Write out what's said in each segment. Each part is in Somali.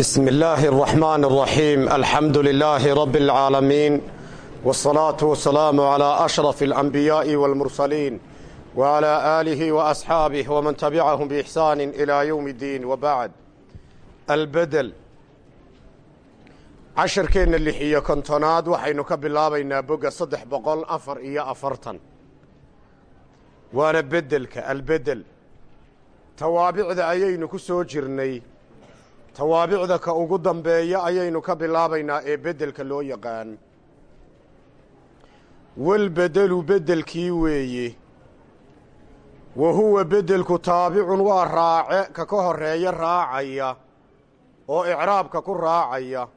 بسم الله الرحمن الرحيم الحمد لله رب العالمين والصلاة والسلام على أشرف الأنبياء والمرسلين وعلى آله وأصحابه ومن تبعهم بإحسان إلى يوم الدين وبعد البدل casharkeenna lix iyo kontonaad waxaynu ka bilaabaynaa bogga saddex boqol afar iyo afartan waana beddelka albedel tawaabicda ayaynu ku soo jirnay tawaabicda ka ugu dambeeya ayaynu ka bilaabaynaa ee beddelka loo yaqaan. Walbedelu beddelkii weeye wa huwa beddelku taabicun waa raace ka ka horreeya raacaya oo icraabka ku raacaya.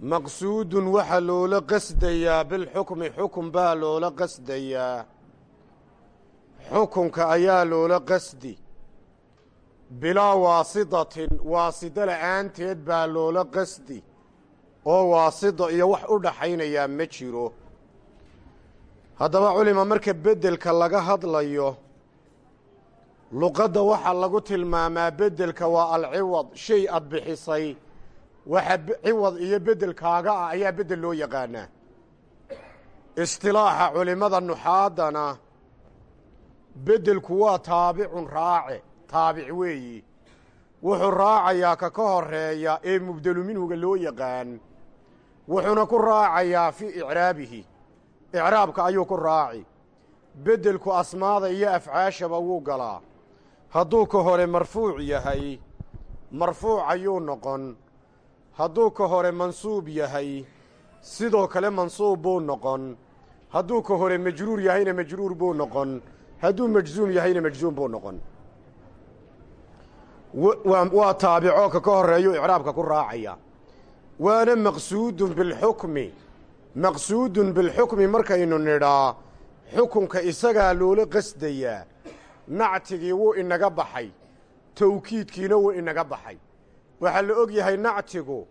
Maqsuudun waxaa loola qasdayaa bilxukmi xukun baa loola qasdayaa. Xukunka ayaa loola qasdi bilaa waasitatin waasito la'aanteed baa loola qasdi oo waasito iyo wax u dhaxaynayaa ma jiro. Haddaba culima marka beddelka laga hadlayo luqadda waxaa lagu tilmaamaa beddelka waa alciwad shay ad bixisay waxa ciwad iyo beddelkaaga ah ayaa beddel loo yaqaanaa. Istilaaxa culimmada nuxaaddana beddelku waa taabicun raace taabic weeyi. Wuxuu raacayaa ka ka horreeya ee mubdelu minhuga loo yaqaan. Wuxuuna ku raacayaa fii icraabihi. Icraabka ayuu ku raaci. Beddelku asmaada iyo afcaashaba wuu galaa. Hadduu ka hore marfuuc yahay marfuuc ayuu noqon. Hadduu ka hore mansuub yahay sidoo kale mansuub buu noqon. Hadduu ka hore majruur yahayna majruur buu noqon. Hadduu majzuum yahayna majzuum buu noqon waa taabico ka ka horreeyu icraabka ku raacaya. Waana maqsuudun bilxukmi maqsuudun bilxukmi markaynu nidhaa xukunka isagaa loola qasdayaa nactigii wuu inaga baxay tawkiidkiina wuu inaga baxay. Waxaa la og yahay nactigu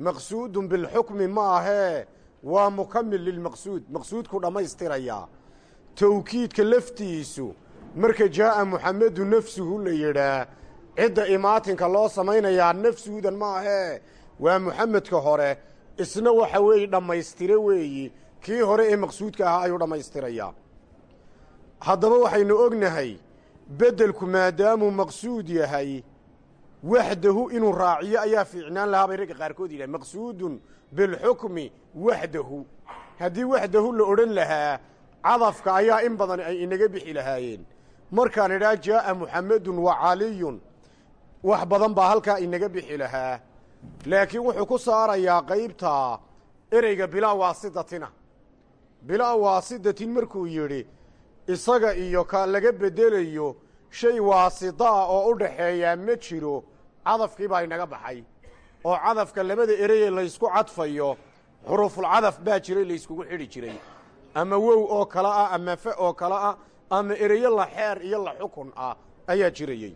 maqsuudun bilxukmi ma ahee waa mukamil lilmaqsuud maqsuudku dhammaystirayaa. Tawkiidka laftiisu marka jaa'a muxamedu nafsuhu la yidhaa cidda imaatinka loo samaynayaa nafsuudan ma ahee waa muxamedka hore isna waxa weeye dhammaystire weeyi. Kii hore ee maqsuudka ahaa ayuu dhammaystirayaa. Haddaba waxaynu ognahay beddelku maadaamuu maqsuud yahay. Waxdahu inuu raaciyo ayaa fiicnaan lahaa bay ragga qaarkood yidhaha maqsuudun bilxukmi waxdahu. Haddii waxdahu la odhan lahaa cadafka ayaa in badan ay inaga bixi lahaayeen. Markaan idhaa jaa'a muxamedun wa caliyun wax badan baa halkaa inaga bixi lahaa. Laakiin wuxuu ku saarayaa qaybtaa ereyga bilaa waasitatina. Bilaa waasitatin markuu yidhi isaga iyo ka laga beddelayo shay waasita ah oo u dhaxeeyaa ma jiro cadafkii baa inaga baxay. Oo cadafka labada ereyee laysku cadfayo xuruufulcadaf baa jiray layskugu xidhi jiray. Ama wow oo kale ah ama fe oo kale ah ama ereyo la xeer iyo la xukun ah ayaa jirayey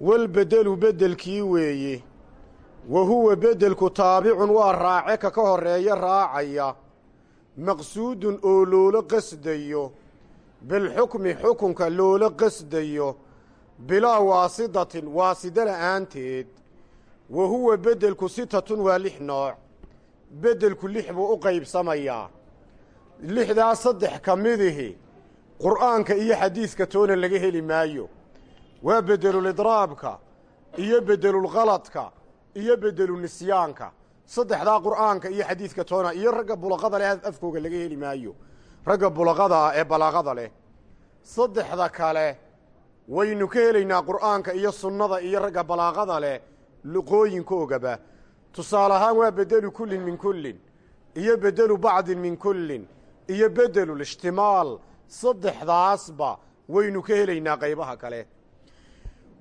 walbedelu beddelkii weeye wa huwa beddelku taabicun waa raace ka ka horreeya raacaya maqsuudun oo loola qasdayo bilxukmi xukunka loola qasdayo bilaa waasitatin waasida la'aanteed wa huwa beddelku sitatun waa lix nooc beddelku lix buu u qaybsamayaa lixdaa saddex ka midihi qur'aanka iyo xadiidka toona laga heli maayo waa beddelulidraabka iyo beddelulkhaladka iyo beddelunisyaanka saddexdaa qur'aanka iyo xadiidka toona iyo ragga bulaqada leh afkooga laga heli maayo. Ragga bulaqadaa ee balaaqada leh. Saddexda kale waynu ka helaynaa qur'aanka iyo sunnada iyo ragga balaaqada leh luqooyinkoogaba tusaale ahaan waa beddelu kullin min kullin iyo beddelu bacdin min kullin iyo beddelulishtimaal saddexdaasba waynu ka helaynaa qaybaha kale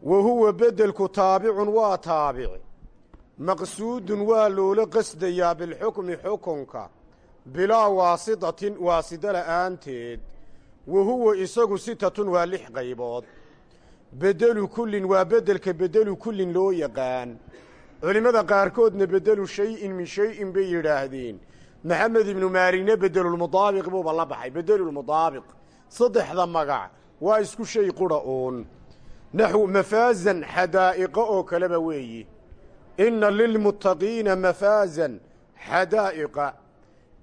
wa huwa beddelku taabicun waa taabic maqsuudun waa loola qasdayaa bilxukmi xukunka bilaa waasitatin waasida la'aanteed wa huwa isagu sitatun waa lix qaybood beddelu kullin waa beddelka beddelu kullin loo yaqaan culimmada qaarkoodna beddelu shayin min shayin bay yidhaahdeen maxamed ibnu maarigna beddelulmudaabiq buuba la baxay beddelulmudaabiq saddexda magac waa isku shay qudha uun naxw mafaazan xadaa'iqa oo kaleba weeyi inna lilmuttaqiina mafaazan xadaa'iqa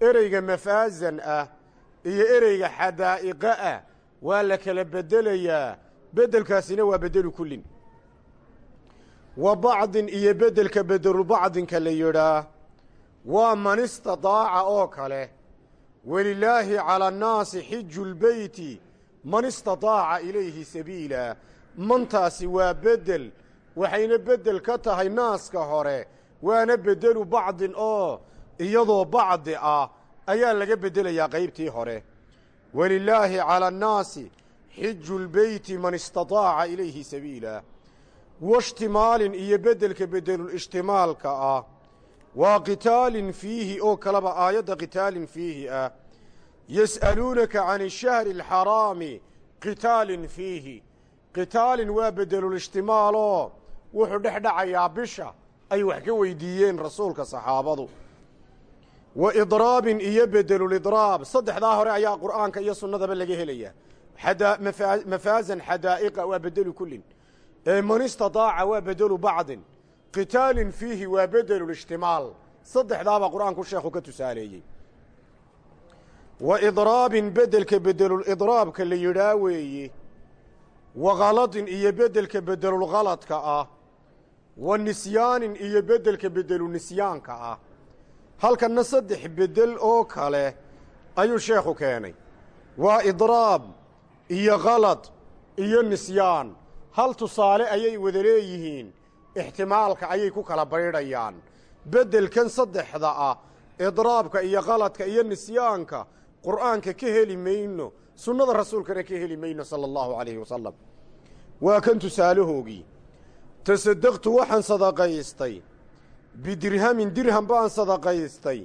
ereyga mafaazan ah iyo ereyga xadaa'iqa ah waa la kala beddelayaa beddelkaasina waa beddelu kullin wa bacdin iyo beddelka beddelu bacdinka la yidhaah waa man istadaaca oo kale welilaahi cala annaasi xiju lbeyti man istadaaca ilayhi sabiila mantaasi waa beddel waxayna beddel ka tahay naaska hore. Waana beddelu bacdin oo iyadoo bacdi ah ayaa laga beddelayaa qaybtii hore. Welilaahi cala annaasi xiju lbeyti man istadaaca ilayhi sabiila. Washtimaalin iyo beddelka beddelulishtimaalka ah. Waa qitaalin fiihi oo kaleba aayadda qitaalin fiihi ah. Yas'aluunaka can ishahri alxaraami qitaalin fiihi qitaalin waa beddelulishtimaaloo wuxuu dhex dhacayaa bisha. Ay wax ka weydiiyeen rasuulka saxaabadu. Wa idraabin iyo beddelulidraab saddexdaa hore ayaa qur'aanka iyo sunnadaba laga helaya mafaazan xadaa'iqa waa beddelu kullin. Man istadaaca waa beddelu bacdin. Qitaalin fiihi waa beddelulishtimaal saddexdaabaa qur'aanku sheekhu ka tusaaleeyey. Wa idraabin beddelka beddelulidraabka la yidhaa weeye wa khaladin iyo beddelka beddelulkhaladka ah wa nisyaanin iyo beddelka beddelunisyaanka ah halkanna saddex beddel oo kale ayuu sheekhu keenay waa idraab iyo khalad iyo nisyaan hal tusaale ayay wada leeyihiin ixtimaalka ayay ku kala baydhayaan beddelkan saddexda ah idraabka iyo khaladka iyo nisyaanka qur'aanka ka heli mayno sunnada rasuulkana ka heli mayno sala allahu calayhi wasalam waa kan tusaalahoogii tasaddaqtu waxaan sadaqaystay. Bidirhamin dirham baan sadaqaystay.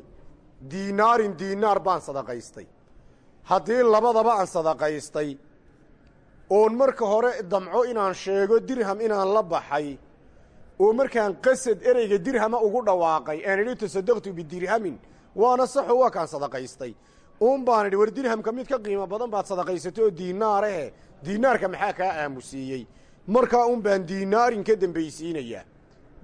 Diinaarin diinaar baan sadaqaystay. Haddii labadaba aan sadaqaystay oon marka hore damco inaan sheego dirham inaan la baxay oo markaan qasad ereyga dirhama ugu dhawaaqay aan idhi tasaddaqtu bidirhamin waana saxo waa kaan sadaqaystay uun baan idhi war dirhamka mid ka qiimo badan baad sadaqaysatay oo diinaarahe diinaarka maxaa kaa aamusiiyey? Markaa un baan diinaarin ka dembaysiinayaa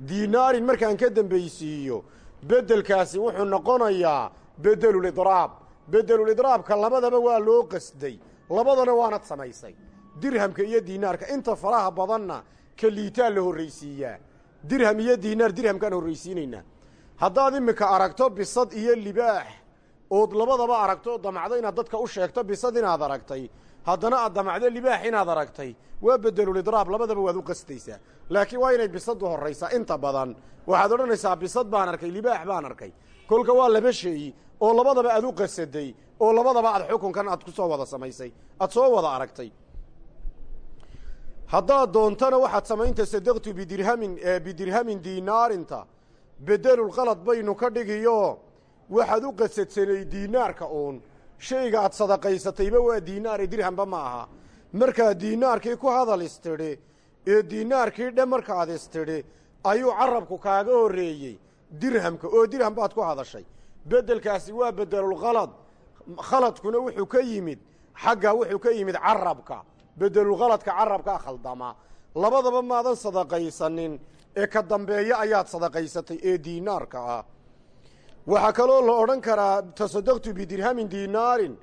diinaarin markaan ka dembaysiiyo beddelkaasi wuxuu noqonayaa beddelulidraab beddelulidraabka labadaba waa loo qasday. Labadana waanad samaysay. Dirhamka iyo diinaarka. Inta faraha badanna ka liitaa la horraysiiyaa. Dirham iyo diinaar dirhamkaan horraysiinaynaa haddaad iminka aragto bisad iyo libaax ood labadaba aragto oo damacdo inaad dadka u sheegto bisad inaad aragtay. Haddana aad damacdo libaax inaad aragtay. Waa beddelulidraab labadaba waad u qasdaysaa laakiin waa inay bisaddu horraysaa inta badan. Waxaad odhanaysaa bisad baan arkay libaax baan arkay. Kolka waa laba sheeyi oo labadaba aad u qasaday oo labadaba aad xukunkan aad ku soo wada samaysay aad soo wada aragtay. Haddaad doontana waxaad samayn tasadaqtu bidirhamin bidirhamin diinaarinta beddelulkalad baynu ka dhigiyo waxaad u qasadsanay diinaarka uun. Shayga aad sadaqaysatayba waa diinaare dirhamba ma aha. Markaad diinaarkii ku hadal istidhi ee diinaarkii dhe markaad istidhi ayuu carabku kaaga horreeyey dirhamka oo dirham baad ku hadashay. Beddelkaasi waa beddelulkhalad khaladkuna wuxuu ka yimid xagga wuxuu ka yimid carabka. Beddelulkhaladka carabkaa khaldama. Labadaba maadan sadaqaysanin ee ka dambeeya ayaad sadaqaysatay ee diinaarka ah waxaa kaloo la odhan karaa tasadaqtu bidirhamin diinaarin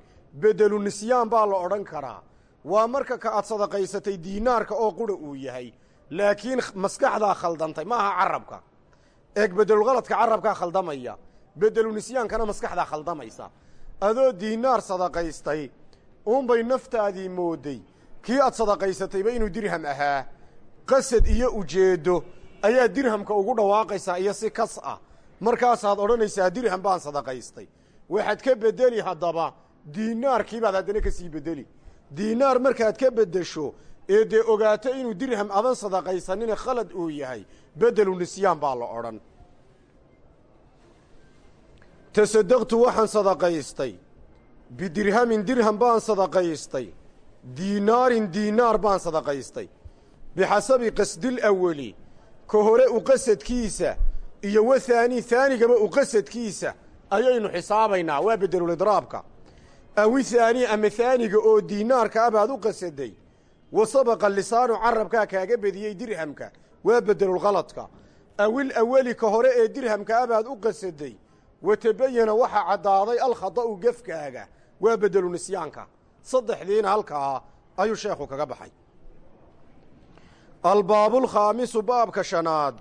bedelu nisyaan baa la odhan karaa. Waa marka ka aad sadaqaysatay diinaarka oo qura uu yahay. Laakiin maskaxdaa khaldantay maaha carabka. Eeg bedelulkhaladka carabkaa khaldamaya. Bedelu nisyaankana maskaxdaa khaldamaysa adoo diinaar sadaqaystay uunbay naftaadii mooday. Kii aad sadaqaysatayba inuu dirham ahaa. Qasad iyo ujeeddo ayaa dirhamka ugu dhawaaqaysaa iyo si kas ah markaasaad odhanaysaa dirham baan sadaqaystay. Waxaad ka bedeli haddaba diinaarkiibaad haddana ka sii bedeli. Diinaar markaad ka beddesho ee dee ogaato inuu dirham adan sadaqaysanine khalad uu yahay bedelu nisyaan baa la odhan. Tasadaqtu waxaan sadaqaystay. Bidirhamin dirham baan sadaqaystay. Diinaarin diinaar baan sadaqaystay. Bixasabi qasdil aweli ka hore u qasadkiisa iyo wa haani haanigaba u qasadkiisa ayaynu xisaabaynaa waa beddelulidraabka awi haani ama haaniga oo diinaarka ah baad u qasaday wa sabaqa lisaanu carabkaa kaaga bediyey dirhamka waa bedelulkhaladka awil aweli ka hore ee dirhamka abaad u qasaday wa tabayana waxaa caddaaday alkhada'u gefkaaga waa bedelu nisyaanka. Saddexdiina halkaa ayuu sheekhu kaga baxay. Albaabulkhaamisu baabka shanaad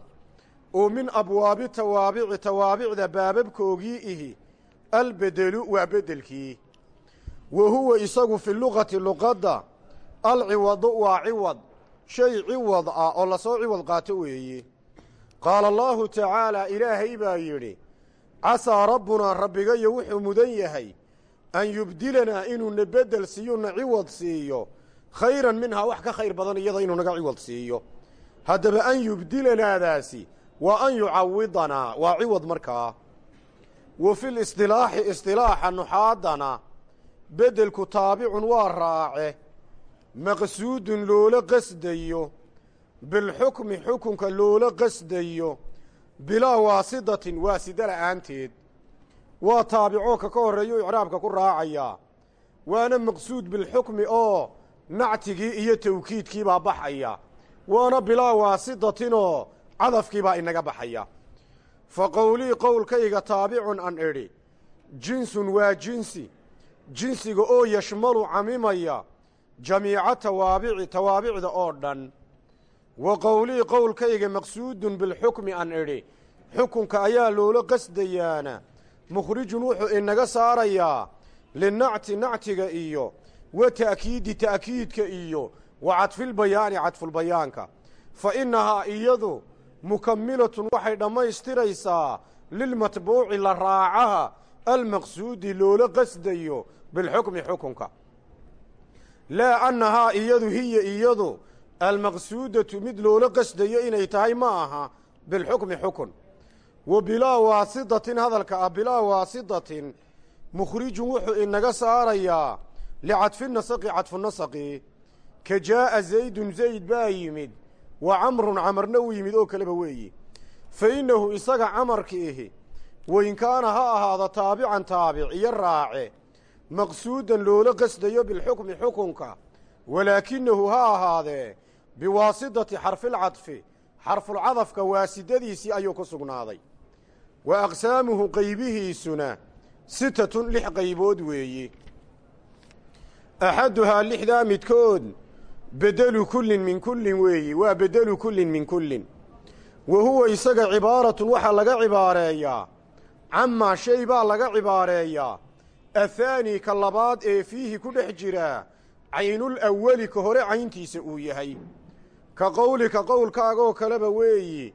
oo min abwaabi tawaabici tawaabicda baababkoogii ihi albedelu waa beddelkii. Wa huwa isagu fi luqati luqadda alciwadu waa ciwad shay ciwad ah oo la soo ciwad qaato weeye qaala allaahu tacaalaa ilaahay baa yidhi casaa rabbunaa rabbigayo wuxuu mudan yahay an yubdilanaa inuuna beddel siiyo na ciwad siiyo khayran minhaa wax ka khayr badan iyada inuu naga ciwad siiyo. Haddaba an yubdilanaadaasi waa an yucawidanaa waa ciwad markaa. Wa fil isdilaaxi isdilaaxa nuxaaddana beddelku taabicun waa raace maqsuudun loola qasdayo bilxukmi xukunka loola qasdayo bilaa waasidatin waasida la'aanteed waa taabicooka ka horreeyo icraabka ku raacayaa waana maqsuud bilxukmi oo nactigii iyo tawkiidkii baa baxaya. Waana bilaa waasidatinoo cadafkii baa inaga baxaya. Fa qowlii qowlkayga taabicun an idhi jinsun waa jinsi. Jinsiga oo yashmalu camimaya jamiica tawaabici tawaabicda oo dhan. Wa qowlii qowlkayga maqsuudun bilxukmi an idhi xukunka ayaa loola qasdayaana. Mukhrijun wuxuu inaga saarayaa linacti nactiga iyo wa ta'kiidi ta'kiidka iyo wa cadfilbayaani cadfulbayaanka fa innahaa iyadu mukamilatun waxay dhammaystiraysaa lilmatbuuci la raacaha almaqsuudi loola qasdayo bilxukmi xukunka. Laa annahaa iyadu hiya iyadu almaqsuudatu mid loola qasdayo inay tahay ma aha bilxukmi xukun. Wa bilaa waasidatin hadalka ah bilaa waasidatin mukhrijun wuxuu inaga saarayaa licadfinasaqi cadfunasaqi ka jaa'a zaydun zayd baa yimid wa camrun camarna u yimid oo kaleba weeye fa innahu isaga camarka ihi wain kaana ha ahaado taabican taabic iyo raace maqsuudan loola qasdayo bilxukmi xukunka walaakinahu ha ahaadee biwaasidati xarfilcadfi xarfulcadafka waasidadiisii ayuu ku sugnaaday. Wa aqsaamuhu qaybihiisuna sitatun lix qaybood weeye axaduhaa lixdaa midkood bedelu kullin min kullin weeyi waa bedelu kullin min kullin. Wa huwa isaga cibaaratun waxaa laga cibaareeyaa camaa shay baa laga cibaareeyaa athaani ka labaad ee fiihi ku dhex jiraa caynul aweli ka hore cayntiisa uu yahay. Ka qowlika qowlkaagoo kaleba weeyi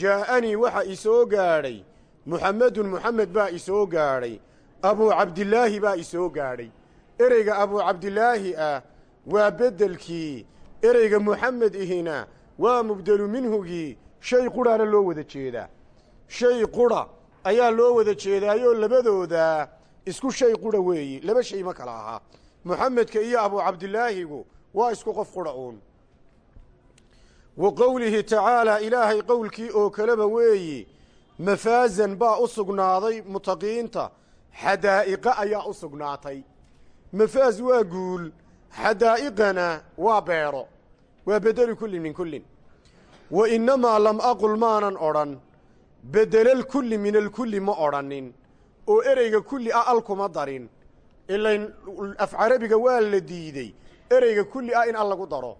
jaa'anii waxa isoo gaadhay muxammedun muxamed baa isoo gaadhay abuu cabdilaahi baa isoo gaadhay. Ereyga abuu cabdilaahi ah waa beddelkii ereyga muxamed ihina waa mubdelu minhugii shay qudhaana loo wada jeedaa. Shay qudha ayaa loo wada jeedaayoo labadooda isku shay qudha weeyi laba shay ma kala ahaa muxamedka iyo abuu cabdilaahigu waa isku qof qudha uun. Wa qowlihi tacaalaa ilaahay qowlkii oo kaleba weeyi mafaazan baa u sugnaaday mutaqiinta xadaa'iqa ayaa u sugnaatay. Mafaaz waa guul xadaa'iqana waa beero waa bedelu kullin min kullin wa innamaa lam aqul maanan odhan bedelal-kulli min alkulli ma odhanin oo ereyga kulli ah al kuma darin ilayn af carabiga waa la diidey ereyga kulli ah in al lagu daro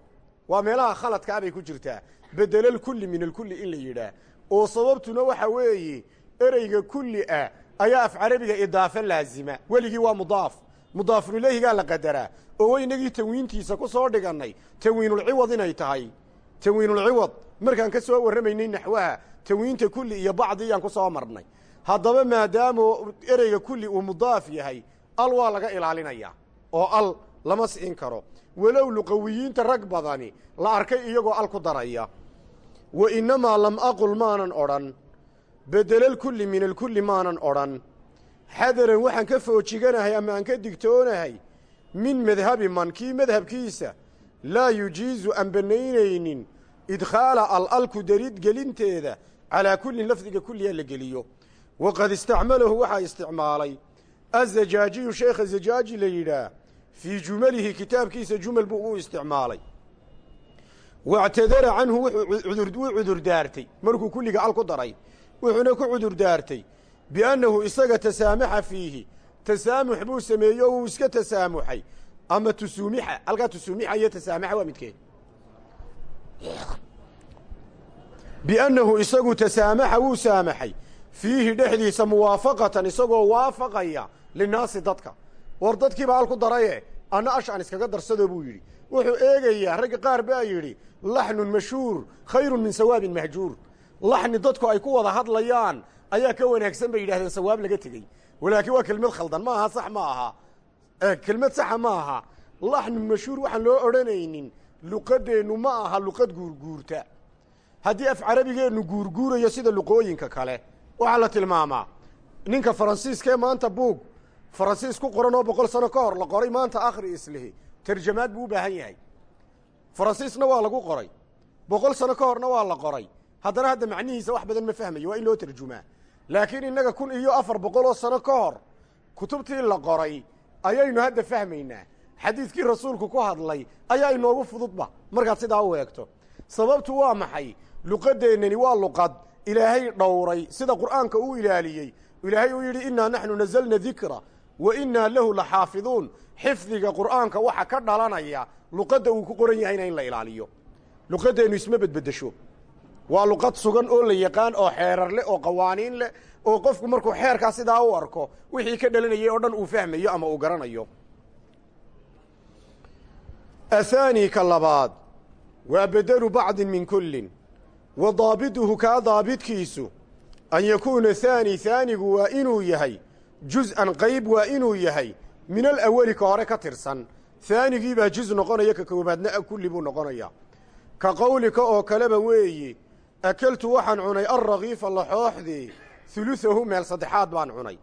waa meelaha khaladka ah bay ku jirtaa bedelal-kulli min alkulli in la yidhaah oo sababtuna waxa weeye ereyga kulli ah ayaa af carabiga idaafe laazima weligii waa mudaaf mudaafun ilayhigaa la qadaraa. Oo waynagii tanwiintiisa ku soo dhigannay. Tanwiinulciwad inay tahay. Tanwiinulciwad markaan ka soo warramaynay naxwaha tanwiinta kulli iyo bacdi iyaan ku soo marnay. Haddaba maadaama ereyga kulli uu mudaaf yahay al waa laga ilaalinayaa oo al lama siin karo. Walow luqawiyiinta rag badani la arkay iyagoo al ku daraya. Wa innamaa lam aqul maanan odhan. Bedelal-kulli min alkulli maanan odhan xadaran waxaan ka foojiganahay ama aan ka digtoonahay min madhabi man kii madhabkiisa laa yujiizu aan bannaynaynin idkhaala al alku darid gelinteeda calaa kullin lafdiga kulliyaa la geliyo. Waqad istacmalahu waxaa isticmaalay. Azajaajiyu sheekha zajaaji la yidhaah fii jumalihi kitaabkiisa jumal buu u isticmaalay. Wactadara canhu wuu cudurdaartay markuu kulliga al ku daray wuxuuna ku cudurdaartay biannahu isaga tasaamaxa fiihi tasaamux buu sameeyey oo wuu iska tasaamuxay ama tusuumixa halkaa tusuumixa iyo tasaamaxa waa midkeed biannahu isagu tasaamaxa wuu saamaxay fiihi dhexdiisa muwaafaqatan isagoo waafaqaya linaasi dadka war dadkiibaa hal ku daraye anna ash aan iskaga darsado buu yidhi wuxuu eegayaa ragga qaar baa yidhi laxnun mashhuur khayrun min sawaabin mahjuur laxni dadku ay ku wada hadlayaan ayaa ka wanaagsan bay yidhahdeen sawaab laga tegey. Walaakiin waa kelmad khaldan ma aha sax ma aha. Kelmad saxa ma aha. Laxnun mashhuur waxaan loo odhanaynin luqadeennu ma aha luqad guurguurta. Haddii af carabigeennu guurguurayo sida luqooyinka kale waxaa la tilmaamaa. Ninka faransiiskaee maanta buug faransiis ku qoran oo boqol sano ka hor la qoray maanta akhri islihi tarjamaad buu u baahan yahay. Faransiisna waa lagu qoray boqol sano ka horna waa la qoray. Haddana hadda macnihiisa wax badan ma fahmayo waa in loo tarjumaa laakiin innaga kun iyo afar boqol oo sano ka hor kutubtii la qoray ayaynu hadda fahmaynaa. Xadiidkii rasuulku ku hadlay ayaa inoogu fududba markaad sidaa u eegto. Sababtu waa maxay? Luqadeennani waa luqad. Ilaahay dhowray sida qur'aanka uu ilaaliyey. Ilaahay uu yidhi innaa naxnu nazalna dikra wa innaa lahu la xaafiduun xifdiga qur'aanka waxa ka dhalanaya luqadda uu ku qoran yahayna in la ilaaliyo. Luqaddeennu isma bedbeddesho waa luqad sugan oo la yaqaan oo xeerar leh oo qawaaniin leh oo qofku markuu xeerkaa sidaa u arko wixii ka dhalanayay oo dhan uu fahmayo ama uu garanayo. Athaani ka labaad waa bedelu bacdin min kullin. Wa daabiduhu kaa daabidkiisu an yakuuna haani haanigu waa inuu yahay juz-an qayb waa inuu yahay min alaweli ka hore ka tirsan. Haanigii baa juz noqonaya ka koobaadna kulli buu noqonaya ka qowlika oo kaleba weeye akeltu waxaan cunay alrakiifa laxooxdii hulusahu meel saddexaad baan cunay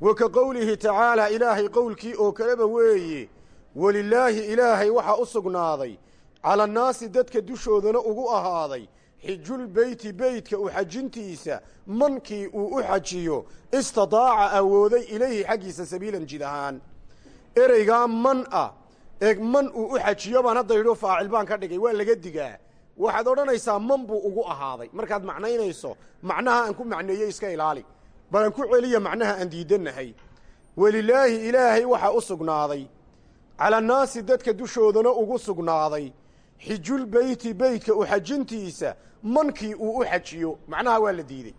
wa ka qowlihi tacaalaa ilaahay qowlkii oo kaleba weeye welilaahi ilaahay waxaa u sugnaaday cala annaasi dadka dushoodana ugu ahaaday xijulbeyti beytka u xajintiisa mankii uu u xajiyo istidaaca awooday ilayhi xaggiisa sabiilan jid ahaan ereygaa man ah eeg man uu u xajiyo baan hadda yidho faacil baan ka dhigay waa laga digaa waxaad odhanaysaa man buu ugu ahaaday. Markaad macnaynayso macnaha aan ku macneeyo iska ilaali. Balan ku celiya macnaha aan diidannahay. Welilaahi ilaahay waxaa u sugnaaday. Calannaasi dadka dushoodana ugu sugnaaday. Xijulbeyti beytka u xajintiisa mankii uu u xajiyo. Macnaha waa la diidey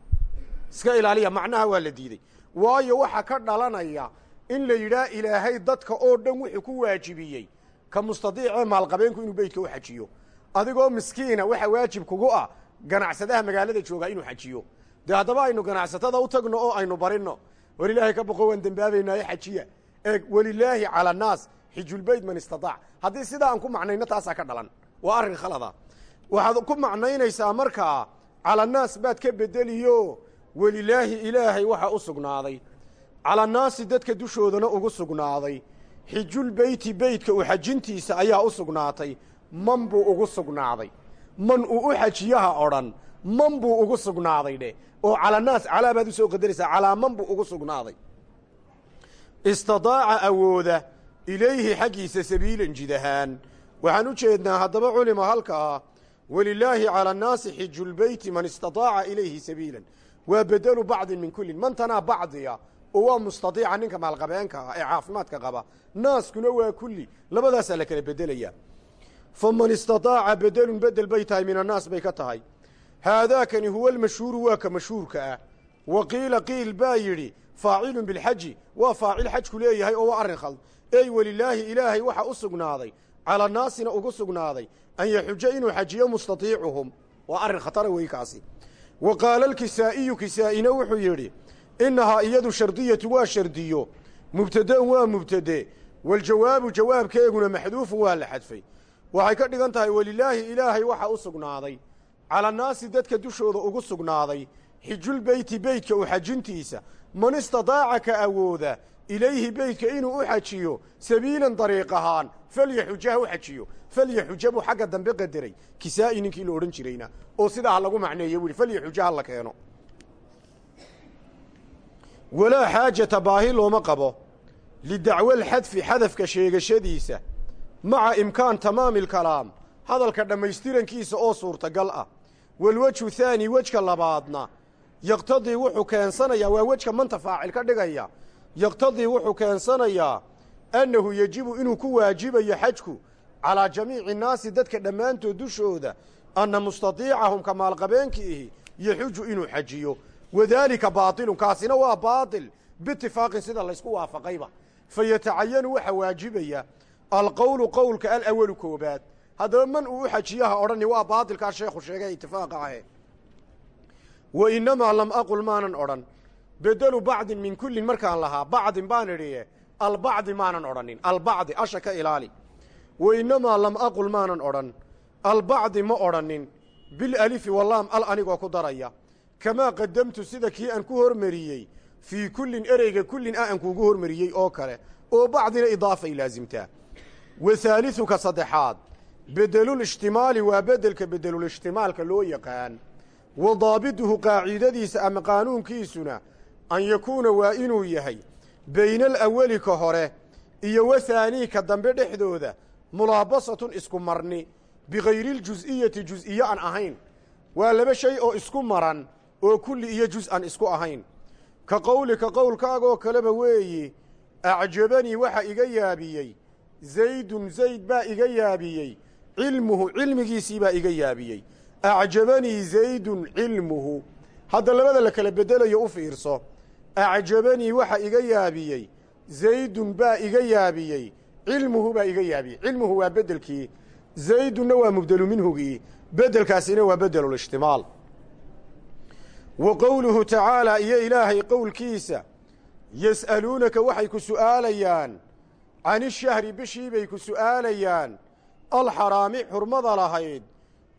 iska ilaaliya macnaha waa la diidey waayo waxaa ka dhalanaya in la yidhaah ilaahay dadka oo dhan wuxuu ku waajibiyey. Ka mustadiicee maalqabeenku inuu beytka u xajiyo adigoo miskiina waxa waajib kugu ah ganacsadaha magaalada joogaa inuu xajiyo. Dee haddaba aynu ganacsatada u tagno oo aynu barinno. War ilaahay ka boqo waan dembaabaynaayo xajiya. Eeg welilaahi cala annaas xijulbeyt man istadaac haddii sidaa aan ku macnayno taasaa ka dhalan. Waa arrin khalada. Waxaad ku macnaynaysaa markaa calannaas baad ka bedeliyo. Welilaahi ilaahay waxaa u sugnaaday. Calannaasi dadka dushoodana ugu sugnaaday. Xijulbeyti beytka u xajintiisa ayaa u sugnaatay man buu ugu sugnaaday. Man uu u xajiyaha odhan man buu ugu sugnaaday dheh oo calannaas calaa baad u soo qadaraysaa calaa man buu ugu sugnaaday. Istidaaca awooda ilayhi xaggiisa sabiilan jid ahaan waxaan u jeednaa haddaba culima halkaa welilaahi cala annaasi xijulbeyti man istidaaca ilayhi sabiilan. Waa bedelu bacdin min kullin. Mantanaa bacdiya oo waa mustadiica ninka maalqabeenka ah ee caafimaadka qaba naaskuna waa kulli. Labadaasaa la kala bedelaya faman istidaaca bedelun bedel bay tahay min annaas bay ka tahay haadaakani huwa almashhuuru waa ka mashhuurka ah wa qiila qiil baa yidhi faacilun bilxaji waa faacil xajku leeyahay oo waa arrin khald ey welilaahi ilaahay waxa u sugnaaday cala naasina ugu sugnaaday an yaxuja inuu xajiyo mustadiicuhum waa arrin khatara wey kaasi wa qaala alkisaa'iyu kisaa'ina wuxuu yidhi innahaa iyadu shardiyatu waa shardiyo mubtadaun waa mubtade waljawaabu jawaabkeeguna maxduufun waa la xadfay waxay ka dhigan tahay welilaahi ilaahay waxa u sugnaaday. Cala naasi dadka dushooda ugu sugnaaday. Xijulbeyti beytka u xajintiisa. Man istadaaca ka awooda ilayhi beytka inuu u xajiyo sabiilan dariiq ahaan falyaxuja ha u xajiyo. Falyaxuja buu xagga dambe qadaray kisaa'i ninkii la odhan jirayna. Oo sidaa ha lagu macneeyo buu yihi falyaxuja ha la keeno. Walaa xaajata baahi looma qabo. Lidacwo alxadfi xadafka sheegashadiisa maca imkaan tamaami alkalaam hadalka dhammaystirankiisa oo suurtagal ah. Walwejhu thaani wejka labaadna. Yaqtadii wuxuu keensanayaa waa wejka manta faacil ka dhigaya. Yaqtadii wuxuu keensanayaa annahu yejibu inuu ku waajibayo xajku calaa jamiici nnaasi dadka dhammaantood dushooda anna mustadiicahum kamaalqabeenkiihi yaxuju inuu xajiyo. Wadaalika baatilun kaasina waa baatil. Biitifaaqin sida laysku waafaqayba. Fa yatacayanu waxaa waajibaya alqowlu qowlka alawalu koobaad haddaba man uu u xajiyaha odhani waa baatilkaa sheekhu sheegay itifaaqa ahe wa innamaa lam aqul maanan odhan bedelu bacdin min kullin markaan lahaa bacdin baan idhiye albacdi maanan odhanin albacdi asha ka ilaali wa innamaa lam aqul maanan odhan albacdi ma odhanin bilalifi walaam al anigoo ku daraya kamaa qadamtu sida kii aan ku hormariyey fii kullin ereyga kullin ah aan kuugu hormariyey oo kale oo bacdina idaafay laasimtaa wa haaliثuka saddexaad bedelulishtimaali waa bedelka bedelulishtimaalka loo yaqaan wa daabiduhu qaaciidadiisa ama qaanuunkiisuna an yakuuna waa inuu yahay bayna alaweli ka hore iyo wa haanii ka dambe dhexdooda mulaabasatun isku marni bikayriiljus'iyati jus'iye aan ahayn waa laba shay oo isku maran oo kulli iyo jus aan isku ahayn ka qowlika qowlkaagoo kaleba weeyi acjabanii waxa iga yaabiyey zaydun zayd baa iga yaabiyey. Cilmuhu cilmigiisii baa iga yaabiyey. Acjabanii zaydun cilmuhu. Hadda labada la kala beddelayo u fiirso. Acjabanii waxa iga yaabiyey. Zaydun baa iga yaabiyey. Cilmuhu baa iga yaabiyey. Cilmuhu waa beddelkii. Zaydunna waa mubdelu minhugii beddelkaasina waa beddelulishtimaal wa qowluhu tacaalaa iyo ilaahay qowlkiisa yas'aluunaka waxay ku su'aalayaan canishahri bishii bay ku su'aalayaan. Alxaraami xurmada lahayd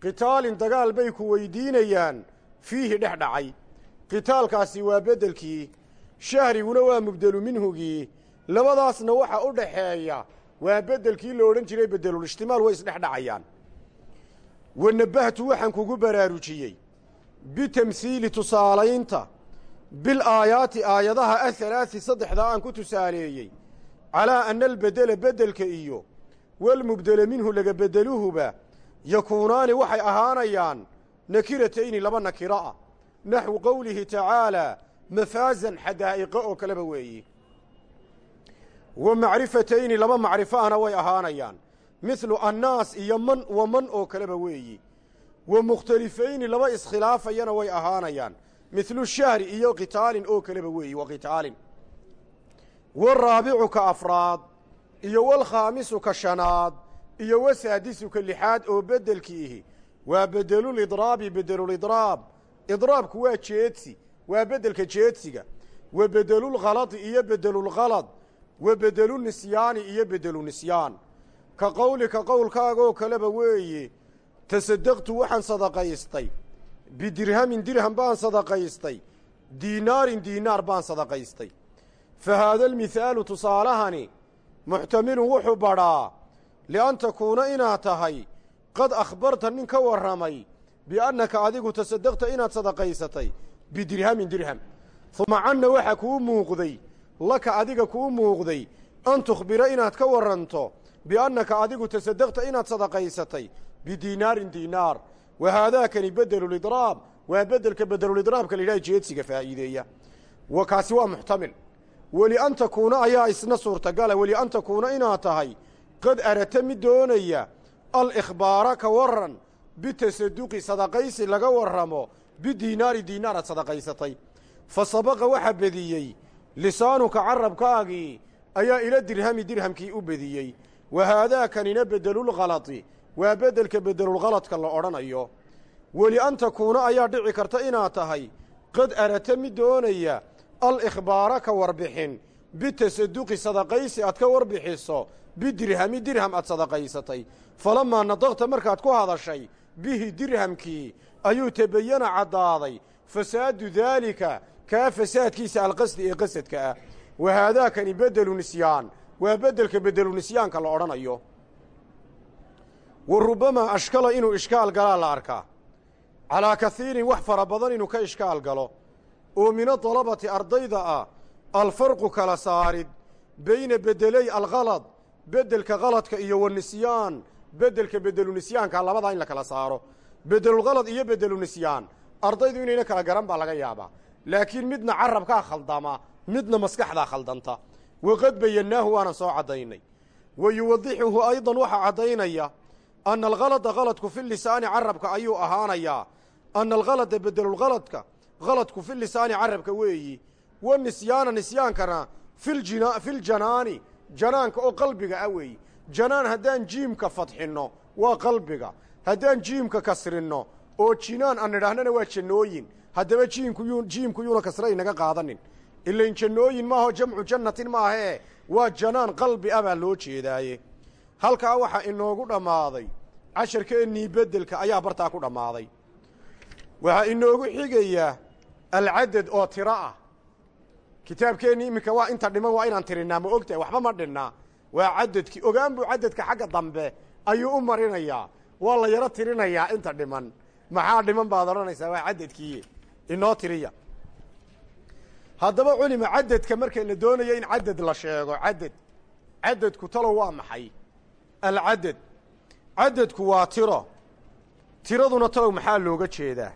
qitaalin dagaal bay ku weydiinayaan. Fiihi dhex dhacay. Qitaalkaasi waa beddelkii. Shahriguna waa mubdelu minhugii labadaasna waxa u dhaxeeya waa beddelkii la odhan jiray beddelulishtimaal way isdhex dhacayaan. Wa nabbahtu waxaan kugu baraarujiyey. Bitamhiili tusaalaynta. Bil aayaati aayadaha ahalaati saddexdaa aan ku tusaaleeyey calaa anna albedela beddelka iyo walmubdele minhu laga beddeluhuba yakuunaani waxay ahaanayaan nakiratayni laba nakiro ah. Naxwu qowlihi tacaalaa mafaazan xadaa'iqa oo kaleba weeyi. Wa macrifatayni laba macrifo ahna way ahaanayaan. Midlu annaas iyo man wa man oo kaleba weeyi. Wa mukhtalifayni laba iskhilaafayana way ahaanayaan. Midlu shahri iyo qitaalin oo kaleba weeyi wa qitaalin waraabicu ka afraad iyo walkhaamisu ka shanaad iyo wasaadisu ka lixaad oo beddelkiihi waa beddelulidraabi beddelulidraab idraabku waa jeedsi waa beddelka jeedsiga wa beddelulkhaladi iyo beddelulkhalad wa beddelunisyaani iyo beddelunisyaan ka qowlika qowlkaagoo kaleba weeye tasaddaqtu waxaan sadaqaystay bidirhamin dirham baan sadaqaystay diinaarin diinaar baan sadaqaystay fa haada almihaalu tusaalahani muxtamilun wuxuu badhaa lian takuuna inaad tahay qad akhbarta nin ka warramay biannaka adigu tasaddaqta inaad sadaqaysatay bidirhamin dirham huma canna waxa kuu muuqday laka adiga kuu muuqday an tukhbira inaad ka warranto biannaka adigu tasaddaqta inaad sadaqaysatay bidiinaarin diinaar wa haadaakani beddelulidraab waa beddelka beddelulidraabka la yidhaha jeedsiga faa'iideeya kaasi waa muxtamil weli an takuuna ayaa isna suurtagala weli an takuuna inaad tahay. Qad arata mid doonaya alikhbaara ka warran bitasaduqi sadaqaysi laga warramo bidiinaari diinaar aad sadaqaysatay. Fa sabaqa waxa bediyey lisaanuka carabkaagii ayaa ila dirhami dirhamkii u bediyey. Wa haadaakanina beddelulkhaladi waa beddelka beddelulkhaladka la odhanayo. Weli an takuuna ayaa dhici karta inaad tahay. Qad arata mid doonaya alikhbaara ka warbixin. Bitasaduqi sadaqaysi aad ka warbixiso. Bidirhami dirham aad sadaqaysatay. Falammaa nadaqta markaad ku hadashay bihi dirhamkii ayuu tabayana caddaaday fasaadu daalika kaa fasaadkiisa alqasdi ee qasadka ah. Wa haadaakani beddelu nisyaan. Waa beddelka beddelu nisyaanka la odhanayo. Wa rubbamaa ashkala inuu ishkaal galaa la arkaa. Calaa kaiirin wax fara badan inuu ka ishkaal galo oo mina dalabati ardayda ah alfarqu kala saarid beyna beddeley alkhalad beddelka khaladka iyo wanisyaan bedelka bedelu nisyaanka labadaa in la kala saaro bedelulkalad iyo bedelu nisyaan. Ardaydu inayna kala garan baa laga yaabaa. Laakiin midna carabkaa khaldama midna maskaxdaa khaldanta. Waqad bayannaahu waanan soo caddaynay. Wa yuwadixuhu aydan waxaa caddaynaya anna alkalada kaladku fi lisaani carabka ayuu ahaanayaa anna alkalada bedelulkaladka kaladku fi lisaani carabka weeyi wa nisyaana nisyaankana filjanaani janaanka oo qalbiga ah weeyi janaan haddaan jiimka fadxinno waa qalbiga haddaan jiimka kasrinno oo jinaan aan nidhaahnana waa jannooyin haddaba jiimku jiimku yuuna kasra inaga qaadanin ilain jannooyin maaho jamcu jannatin maahee waa janaan qalbi ah baa loo jeedaaye halkaa waxaa inoogu dhammaaday casharkeennii beddelka ayaa bartaa ku dhammaaday waxaa inoogu xigayaa alcadad oo tiro ah kitaabkeennii iminka waa inta dhiman waa inaan tirinnaa ma ogtahay waxba ma dhinnaa waa cadadkii ogaan buu cadadka xagga dambe ayuu u marinayaa waa la yaro tirinayaa inta dhiman maxaa dhiman baad odhanaysaa waa cadadkii inoo tiriya haddaba culima cadadka marka la doonayo in cadad la sheego cadad cadadku talow waa maxay alcadad cadadku waa tiro tiraduna talow maxaa looga jeedaa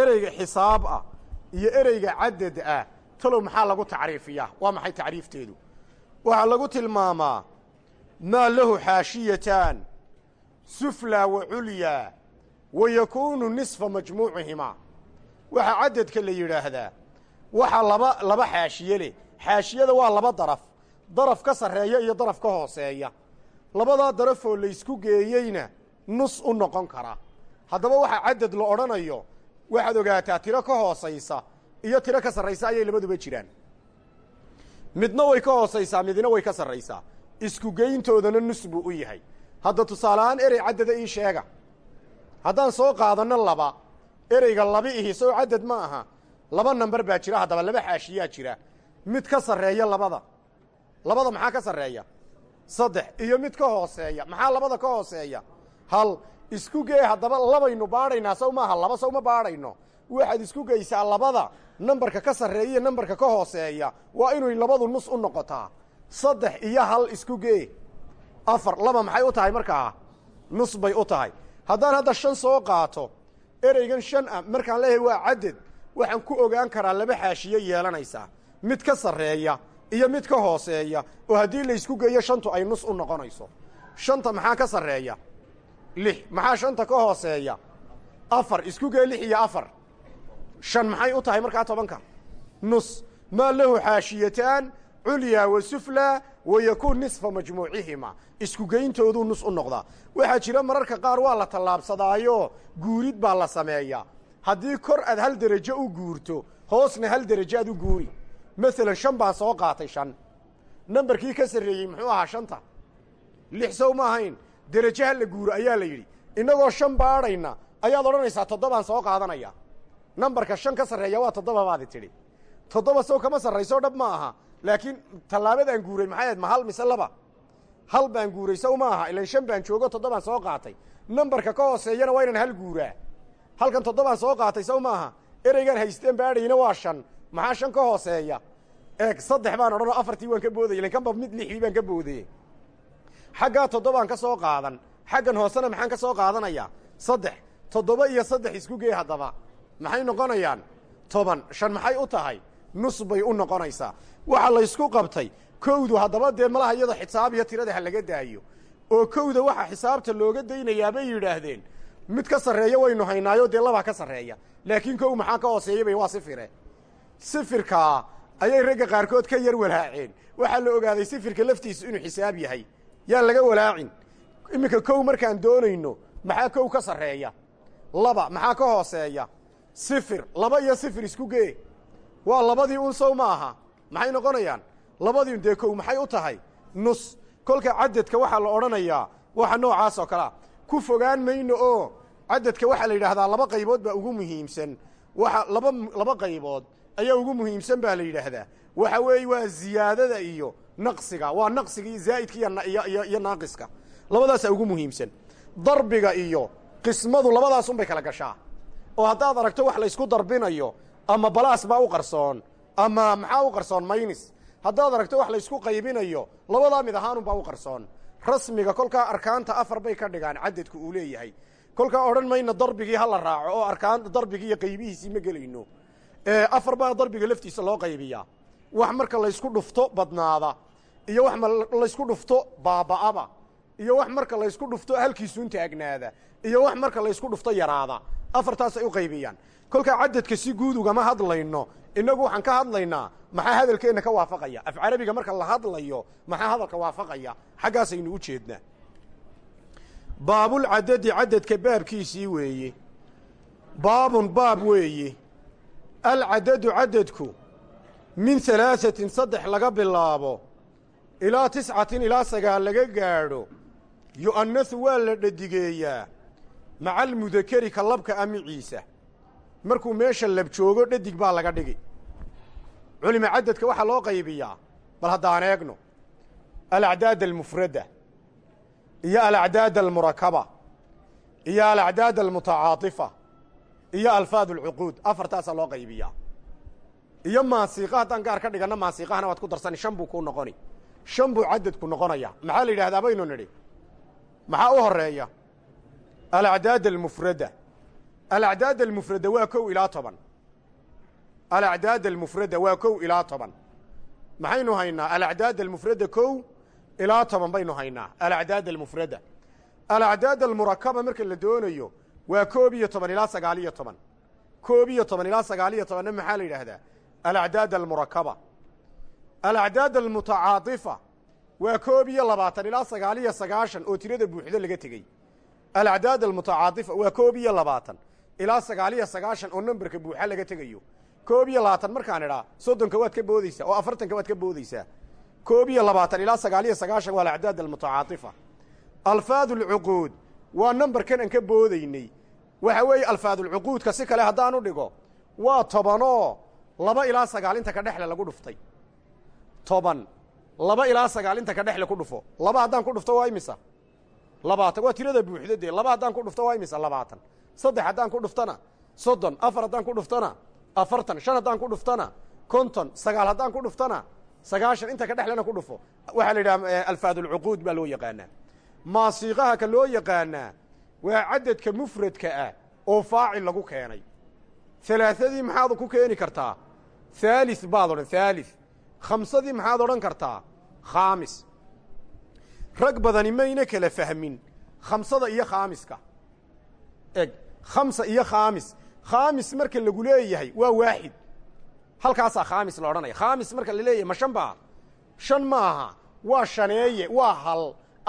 ereyga xisaab ah iyo ereyga cadad ah talow maxaa lagu tacriifiyaa? Waa maxay tacriifteedu? Waxaa lagu tilmaamaa maa lahu xaashiyatan suflaa wa culyaa wa yakuunu nisfa majmuucihimaa waxaa cadadka la yidhaahdaa waxaa laba laba xaashiye leh. Xaashiyada waa laba daraf daraf ka sarreeya iyo daraf ka hooseeya. Labadaa darafoo laysku geeyeyna nus u noqon kara. Haddaba waxaa cadad la odhanayo waxaad ogaataa tiro ka hoosaysa iyo tiro ka sarraysa ayay labaduba jiraan. Midna way ka hoosaysaa midna way ka sarraysaa. Isku geyntoodana nus buu u yahay. Hadda tusaale ahaan erey caddada ii sheega. Haddaan soo qaadanno laba ereyga labi ihi soo cadad ma aha. Laba namber baa jira haddaba laba xaashiyaa jira. Mid ka sarreeya labada. Labada maxaa ka sarreeya? Saddex. Iyo mid ka hooseeya. Maxaa labada ka hooseeya? Hal isku gee haddaba labaynu baadhaynaa sow maaha laba sow ma baadhayno. Waxaad isku geysaa labada nambarka ka sarreeya iyo nambarka ka hooseeya waa inay labadu nus u noqotaa. Saddex iyo hal isku gee afar laba maxay u tahay markaa? Nus bay u tahay. Haddaan hadda shan soo qaato ereygan shan ah markaan leeyahay waa cadad waxaan ku ogaan karaa laba xaashiyo yeelanaysaa. Mid ka sarreeya iyo mid ka hooseeya oo haddii laysku geeyo shantu ay nus u noqonayso. Shanta maxaa ka sarreeya lix. Maxaa shanta ka hooseeya? Afar. Isku gee lix iyo afar. Shan maxay u tahay markaa tobanka? Nus. Maa lahu xaashiyataan culyaa wa suflaa wa yakuun nisfa majmuucihima. Isku geyntooduu nus u noqdaa waxaa jira mararka qaar waa la tallaabsadaayo guurid baa la sameeyaa. Haddii kor aad hal derajo u guurto hoosna hal derajo aad u guuri. Masalan shan baan soo qaatay shan. Nambarkii ka sarreeyey muxuu ahaa shanta? Lix sow ma ahayn derajo la guuro ayaa la yidhi innagoo shan baadhayna ayaad odhanaysaa toddobaan soo qaadanaya. Nambarka shan ka sarreeya waa toddoba baadi tidhi toddoba sow kama sarrayso dhab ma aha. Laakiin tallaabadaan guuray maxay ahayd? Ma mise laba? Hal baan guuray sow ma aha ilan shan baan joogo toddobaan soo qaatay. Nambarka ka hooseeyana waa inaan hal guuraa. Halkan toddobaan soo qaatay sow ma aha. Ereygaan haysteen baadhayna waa shan. Maxaa shan ka hooseeya? Eeg saddex baan odhanoo afartii waan ka boodaya ilan kanba mid lixdii baan ka boodayey xaggaa toddobaan ka soo qaadan xaggan hoosena maxaan ka soo qaadanayaa saddex toddoba iyo saddex isku gee haddaba. Maxay noqonayaan? Toban. Shan maxay u tahay? Nus bay u noqonaysaa. Waxa laysku qabtay kowdu haddaba dee malaha iyadoo xisaab iyo tirada ha laga daayo. Oo kowda waxa xisaabta looga daynayaa bay yidhaahdeen mid ka sarreeya waynu haynaayo dee labaa ka sarreeya. Laakiin kow maxaa ka hooseeya bay waa sifire. Sifirkaa ayay ragga qaarkood ka yar walaaceen. Waxaa la ogaaday sifirka laftiisu inuu xisaab yahay yaan laga walaacin. Iminka kow markaan doonayno maxaa kow ka sarreeya? Laba maxaa ka hooseeya? Sifir laba iyo sifir isku gee. Waa labadii un sow ma aha. Maxay noqonayaan? Labadii dee kow maxay u tahay? Nus. Kolka cadadka waxaa la odhanayaa waxa noocaas oo kalea ku fogaan mayno oo cadadka waxaa la yidhaahdaa laba qaybood baa ugu muhiimsan. Waxa laba laba qaybood ayaa ugu muhiimsan baa la yidhaahdaa. Waxa weeye waa ziyaadada iyo naqsiga waa naqsiga iyo zaa'idka iyo naaqiska. Labadaasaa ugu muhiimsan. Darbiga iyo qismadu labadaasun bay kala gashaa. Oo haddaad aragto wax laysku darbinayo ama balaas baa u qarsoon ama maxaa u qarsoon maynis. Haddaad aragto wax laysku qaybinayo labadaa mid ahaanunbaa u qarsoon. Rasmiga kolkaa arkaanta afar bay ka dhigaan cadadku uu leeyahay. Kolkaa odhan mayna darbigii ha la raaco oo arkaan darbigii iyo qaybihiisii ma gelayno. Afar baa darbiga laftiisa loo qaybiyaa. Wax marka laysku dhufto badnaada iyo wax laysku dhufto baaba'aba iyo wax marka laysku dhufto halkiisuun taagnaada iyo wax marka laysku dhufto yaraada. Afartaasay u qaybiyaan. Kolkaa cadadka si guud ugama hadlayno innagu waxaan ka hadlaynaa maxaa hadalkeenna ka waafaqaya? Af carabiga marka la hadlayo maxaa hadalka waafaqaya? Xaggaasaynu u jeednaa. Baabulcadadi cadadka baabkiisii weeye. Baabun baab weeye. Alcadadu cadadku min halaaثatin saddex laga bilaabo ilaa tiscatin ilaa sagaal laga gaadho yu'annasu waa la dhadigeeyaa maca almudakeri ka labka amiciisa. Markuu meesha lab joogo dhadig baa laga dhigi culima cadadka waxaa loo qaybiyaa bal haddaan eegno alacdaad almufrada iyo alacdaad almurakaba iyo alacdaad almutacaatifa iyo alfaad alcuquud. Afartaasaa loo qaybiyaa. Iyo maasiiqa haddaan gaar ka dhiganno maasiiqahana waad ku darsani shan buu kuu noqoni shan buu cadadku noqonaya. Maxaa la yidhahdaa baynu nidhi? Maxaa u horreeya alacdaad almufrada. Alacdaad almufrada waa kow ilaa toban. Alacdaad almufrada waa kow ilaa toban. Maxaynu haynaa? Alacdaad almufrada kow ilaa toban baynu haynaa. Alacdaad almufrada. Alacdaad almurakaba marka la doonayo waa koob iyo toban ilaa sagaal iyo toban. Koob iyo toban ilaa sagaal iyo tobanna maxaa la yidhaahdaa alacdaad almurakaba alacdaad almutacaadifa waa koob iyo labaatan ilaa sagaal iyo sagaashan oo tirada buuxdo laga tegey. Alacdaad almutacaadifa waa koob iyo labaatan ilaa sagaal iyo sagaashan oo namberka buuxa laga tegayo. Koob iyo labaatan markaan idhaa soddonka waad ka boodeysaa oo afartanka waad ka boodeysaa koob iyo labaatan ilaa sagaal iyo sagaashan waa alacdaad almutacaadifa alfaad alcuquud waa nambarkan aan ka boodaynay. Waxa weeye alfaadulcuquudka si kale haddaanu dhigo waa tobanoo laba ilaa sagaalinta ka dhexle lagu dhuftay toban. Laba ilaa sagaalinta ka dhexle ku dhufo. Laba haddaan ku dhufto waa imisa? Labaatan. Waa tirada buuxdo dee laba haddaan ku dhufto waa imisa? Labaatan. Saddex haddaan ku dhuftana? Soddon. Afar haddaan ku dhuftana? Afartan. Shan haddaan ku dhuftana? Konton. Sagaal haddaan ku dhuftana? Sagaashan inta ka dhexlena ku dhufo. Waxaa la yidhaha alfaadulcuquud baa loo yaqaanaa. Maasiiqaha ka loo yaqaanaa waa cadadka mufradka ah oo faacil lagu keenay. Halaaadii maxaad ku keeni kartaa? Haalith baad odhan haalith khamsadii maxaad odhan kartaa khaamis rag badani mayna kala fahmin khamsada iyo khaamiska eg khamsa iyo khaamis khaamis marka lagu leeyahay waa waaxid halkaasaa khaamis la odhanaya khaamis marka la leeyahay ma shan baa shan maaha waa shaneeye waa hal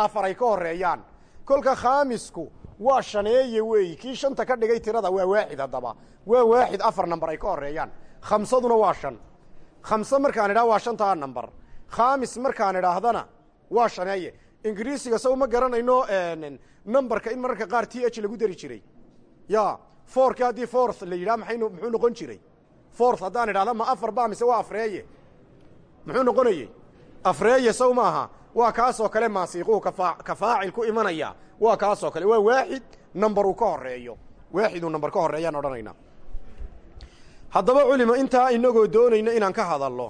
afar ay ka horreeyaan kolka khaamisku waa shaneeye weeyi kii shanta ka dhigay tirada waa waaxid haddaba waa waaxid afar namber ay ka horreeyaan khamsaduna waa shan khamse markaan idhaha waa shantaa namber khaamis markaan idhaahdana waa shaneeye ingiriisiga saw ma garanayno numberka in mararka qaar t h lagu dari jiray. Ya forki haddii forth la yidhaha maaynu muxuu noqon jiray. Forth haddaan idhahda ma afar ba mise waa afreeye? Muxuu noqonayey? Afreeye saw maaha waa kaasoo kale maasiiquhu ka faacil ku imanaya. Waa kaasoo kale. Waa waaxid number uu ka horeeyo waaxiduu number ka horreeyaan odhanayna haddaba culima intaa inagoo doonayno inaan ka hadalno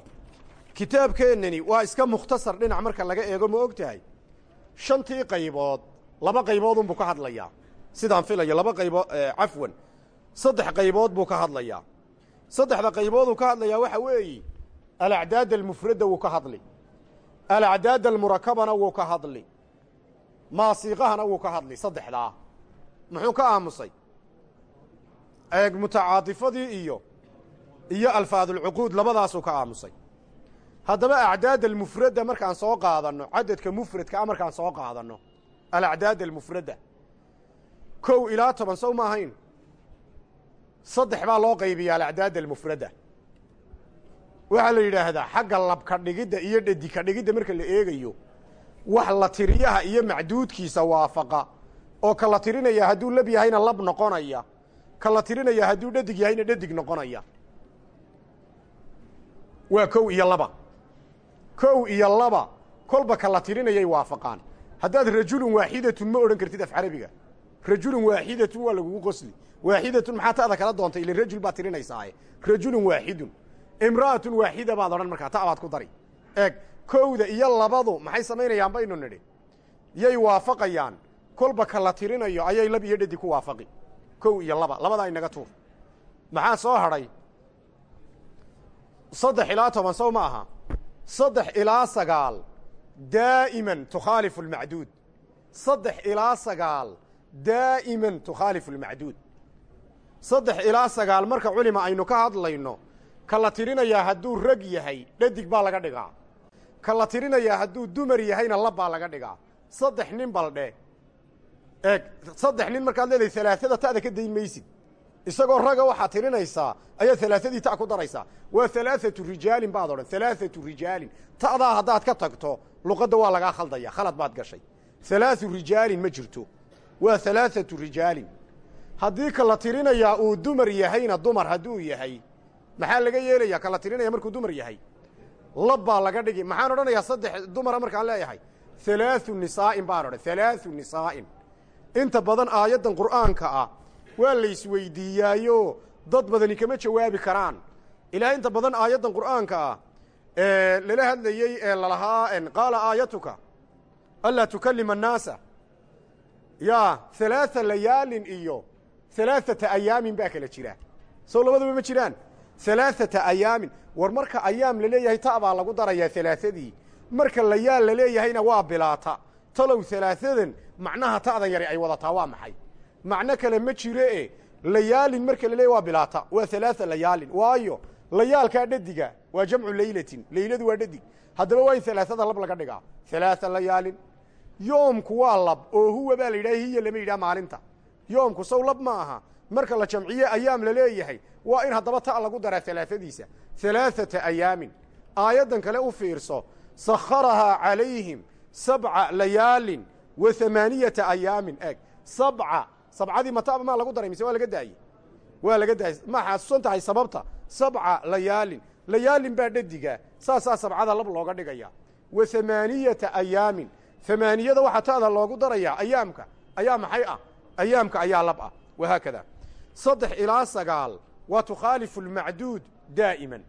kitaabkeennani waa iska mukhtasar dhinac marka laga eego ma og tahay shantii qaybood laba qayboodunbuu ka hadlayaa. Sidaan filayo laba qaybood cafwan. Saddex qaybood buu ka hadlayaa saddexda qaybooduu ka hadlayaa waxa weeye alacdaad almufradda wuu ka hadli. Alacdaad almurakabana wuu ka hadli. Maasiiqahana wuu ka hadli saddexdaa. Muxuu ka aamusay? Eeg mutacaadifadii iyo iyo alfaadulcuquud labadaasuu ka aamusay. Haddaba acdaad almufradda markaan soo qaadanno cadadka mufradka a markaan soo qaadanno alacdaad almufradda kow ilaa toban sow ma ahayn. Saddex baa loo qaybiya alacdaad almufradda waxaa la yidhaahdaa xagga labka dhigidda iyo dhedika dhigidda marka la eegayo wax la tiriyaha iyo macduudkiisa waafaqa oo ka la tirinaya hadduu lab yahayna lab noqonaya ka la tirinaya hadduu dhadig yahayna dhadig noqonaya waa kow iyo laba. Kow iyo laba. Kolba ka la tirinayay waafaqaan. Haddaad rajulun waaxidatun ma odhan kartid af carabiga. Rajulun waaxidatun waa lagugu qosli. Waaxidatun maxaa ta'da kala doontay? Ila rajul baad tirinaysaaye rajulun waaxidun imra'atun waaxida baad odhan markaa ta baad ku dari. Eeg kowda iyo labadu maxay samaynayaan baynu nidhi? Yay waafaqayaan. Kolba ka la tirinayo ayay lab iyo dhedi ku waafaqi. Kow iyo laba. Labadaa inaga tuur. Maxaa soo hadhay saddex ilaa toban sow ma aha. Saddex ilaa sagaal daa'iman tukhaalifu almacduud saddex ilaa sagaal daa'iman tukhaalifu almacduud saddex ilaa sagaal marka culima aynu ka hadlayno ka la tirinayaa hadduu rag yahay dhadig baa laga dhigaa. Ka la tirinayaa hadduu dumar yahayna lab baa laga dhigaa. Saddex nin baldhe eeg saddex nin markaad leedahay alaaada ta'da ka dayn maysid isagoo raga waxaad tirinaysaa ayaad alaaadii ta ku daraysaa. Waa alaaatu rijaalin baad odhan alaaatu rijaalin. Ta'daa haddaad ka tagto luqadda waa lagaa khaldaya khalad baad gashay. Alaau rijaalin ma jirto. Waa alaaatu rijaalin. Haddii ka la tirinayaa uu dumar yahayna dumar hadduu yahay maxaa laga yeelayaa ka la tirinaya markuu dumar yahay? Lab baa laga dhigi maxaan odhanayaa saddex dumara markaan leeyahay? Alaau nisaa'in baan odhan alaau nisaa'in. Inta badan aayaddan qur'aanka ah waa la isweydiiyaayo. Dad badani kama jawaabi karaan. Ilaa inta badan aayaddan qur'aanka ah ee lala hadlayey ee lalahaa qaala aayatuka anlaa tukalima annaasa. Yaa halaaa layaalin iyo halaaata ayaamin baa kala jira. Sow labadaba ma jiraan. Halaaata ayaamin war marka ayaam la leeyahay ta baa lagu darayaa halaaadii marka layaal laleeyahayna waa bilaata. Talow halaahadan macnaha ta'dan yari ay wadataa waa maxay macno kale ma jiro e layaalin marka la leeyahy waa bilaata waa halaaa layaalin. Waayo layaalkaa dhadiga waa jamcu laylatin layladu waa dhadig haddaba waa in halaaada lab laga dhigaa. Halaaa layaalin. Yoomku waa lab oo huwa baa la yidhaha hiya lama yidhaha maalinta. Yoomku sow lab ma aha. Marka la jamciye ayaam la leeyahay waa in haddaba ta lagu daraa halaaadiisa halaaata ayaamin. Aayaddan kale u fiirso sakharahaa calayhim sabca layaalin wa hamaaniyata ayaamin. Eeg sabca sabcadii mataba maa lagu daray mise waa laga daayey waa laga daayey ma xasuusan tahay sababta? Sabca layaalin. Layaalin baa dhadiga saasaa sabcada lab looga dhigaya. Wa hamaaniyata ayaamin. Hamaaniyada waxaa ta'da loogu darayaa ayaamka. Ayaa maxay ah? Ayaamka ayaa lab ah. Wahaakada saddex ilaa sagaal. Waa tukhaalifu almacduud daa'iman.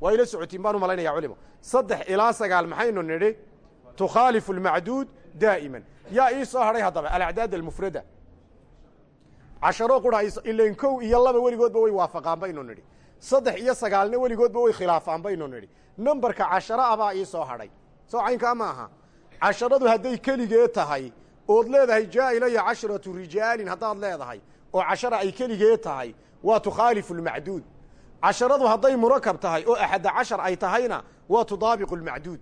Waa ila socotiin baan u culimo saddex ilaa sagaal maxaynu nidhi? Tukhaalifu almacduud daa'iman. Yaa ii soo hadhay haddaba. Alacdaad almufrada casharo qura ilan kow iyo laba weligoodba way waafaqaan baynu nidhi. Saddex iyo sagaalna weligoodba way khilaafaan baynu nidhi. Nambarka casharo abaa ii soo hadhay. Soo caynkaa ma aha? Casharadu hadday keligee tahay ood leedahay jaa ilaya cashratu rijaalin haddaad leedahay oo cashara ay keligee tahay waa tukhaalifu almacduud casharadu hadday murakab tahay oo axadda cashar ay tahayna waa tudaabiqu almacduud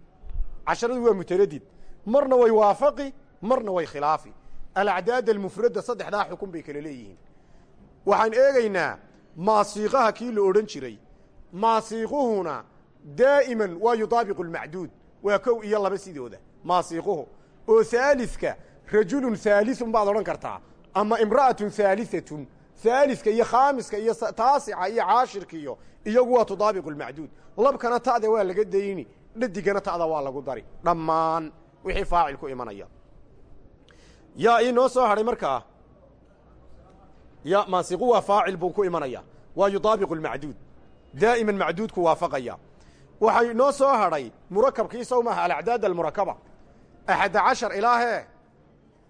casharadu waa mutaradid marna way waafaqi marna way khilaafi alacdaad almufradda saddexdaa xukun bay kala leeyihiin. Waxaan eegaynaa maasiiqaha kii la odhan jiray. Maasiiquhuna daa'iman waa yudaabiqu almacduud. Waa kow iyo laba sidooda maasiiquhu. Oo haalidka rajulun haalisun baad odhan kartaa ama imra'atun haaliatun haaliska iyo khaamiska iyo taasica iyo caashirka iyo iyagu waa tudaabiqu almacduud. Labkana ta'da waa laga dayni dhadigana ta'da waa lagu dari. Dhammaan wixii faacil ku imanaya yaa ii soo hadhay markaa ya maasiqu waa faacil buu ku imanaya. Waa yudaabiqu almacduud. Daa'iman macduudku waafaqaya. Waxay noo soo hadhay murakabkii sow maaha alacdaad almurakaba axadda cashar ilaa hee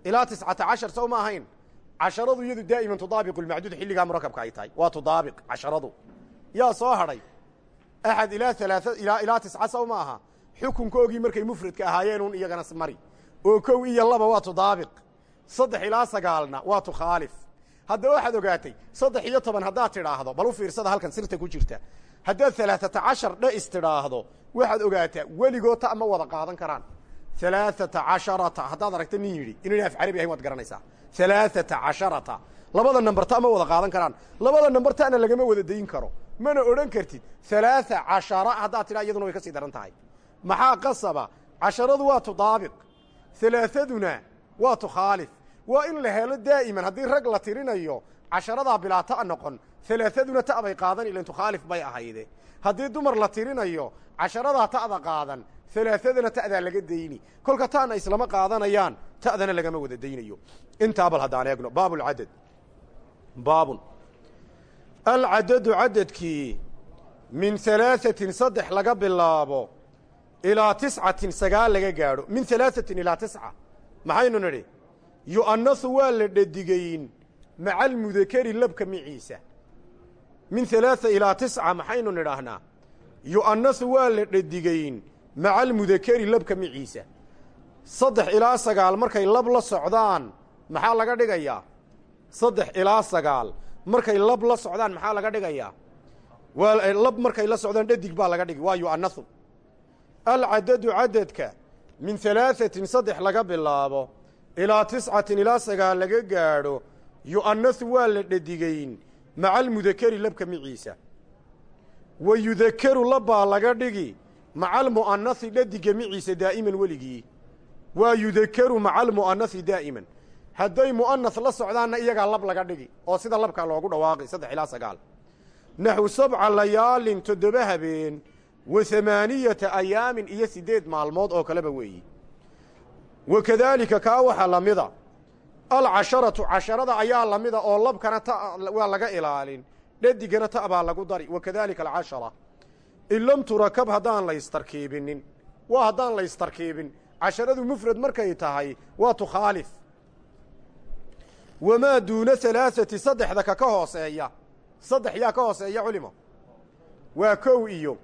ilaa tiscata cashar sow ma ahayn casharadu iyadu daa'iman tudaabiqu almacduud xilligaa murakabka ay tahay. Waa tudaabiq casharadu. Yaa soo hadhay axad ilaa alaaa ilaa tisca sow ma aha xukunkoogii markay mufradka ahaayeenun iyagana mari. Oo kow iyo laba waa tudaabiq saddex ilaa sagaalna waa tukhaalif. Haddaba waxaad ogaatay saddex iyo toban haddaad tidhaahdo bal u fiirsada halkan sirta ku jirta. Haddaad alaaata cashar dhe is tidhaahdo waxaad ogaataa weligood ta ma wada qaadan karaan. Alaaata casharata haddaad aragta nin yidhi inayna af carabi ahayn waad garanaysaa. Alaaata casharata labada namber ta ma wada qaadan karaan. Labada namber ta'na lagama wada dayin karo. Mana odhan kartid alaaa cashara haddaad tidhaa iyaduna way ka sii daran tahay. Maxaa qasaba? Casharadu waa tudaabiq. Alaaaduna waa tukhaalif waa in la helo daa'iman. Haddii rag la tirinayo casharadaa bilaa ta' noqon alaaaduna ta' bay qaadan ilan tukhaalif bay ahayde. Haddii dumar la tirinayo casharadaa ta'da qaadan alaaadana ta'daa laga dayni. Kolka ta'na islama qaadanayaan ta'dana lagama wada daynayo. Intaa bal haddaan eegno baab lcadad baabun. Alcadadu cadadkii min alaaثatin saddex laga bilaabo ilaa tiscatin sagaal laga gaadho. Min alaaثatin ilaa tisca maxaynu nidhi? Yu'annasu waa la dhedigayn maca almudakeri labka miciisa. Min halaaa ilaa tisca maxaynu nidhaahnaa? Yu'annasu waa la dhedigayn maca almudakeri labka miciisa. Saddex ilaa sagaal markay lab la socdaan maxaa laga dhigayaa? Saddex ilaa sagaal markay lab la socdaan maxaa laga dhigayaa? Waa lab markay la socdaan dhadig baa laga dhigi waa yu'annasu alcadadu cadadka min halaaثatin saddex laga bilaabo ilaa tiscatin ilaa sagaal laga gaadho yu'annasu waa la dhedigayn maca almudakeri labka miciisa. Wa yudakeru labbaa laga dhigi maca almu'anasi dhadiga miciisa daa'iman weligii. Waa yudakeru maca almu'anasi daa'iman. Hadday mu'anas la socdaanna iyagaa lab laga dhigi oo sida labkaa loogu dhawaaqi saddex ilaa sagaal. Naxwu sabca layaalin toddoba habeen wa hamaaniyata ayaamin iyo siddeed maalmood oo kaleba weeyi. Wa kadaalika kaa waxaa la mida alcasharatu casharada ayaa la mida oo labkana ta waa laga ilaalin dhadigana ta baa lagu dari. Wa kadaalika alcashara in lam turakab haddaan laystarkiibinin waa haddaan laystarkiibin casharadu mufrad markay tahay waa tukhaalif. Wamaa duuna halaaثati saddexda ka ka hooseeya. Saddex yaa ka hooseeya culimo. Waa kow iyo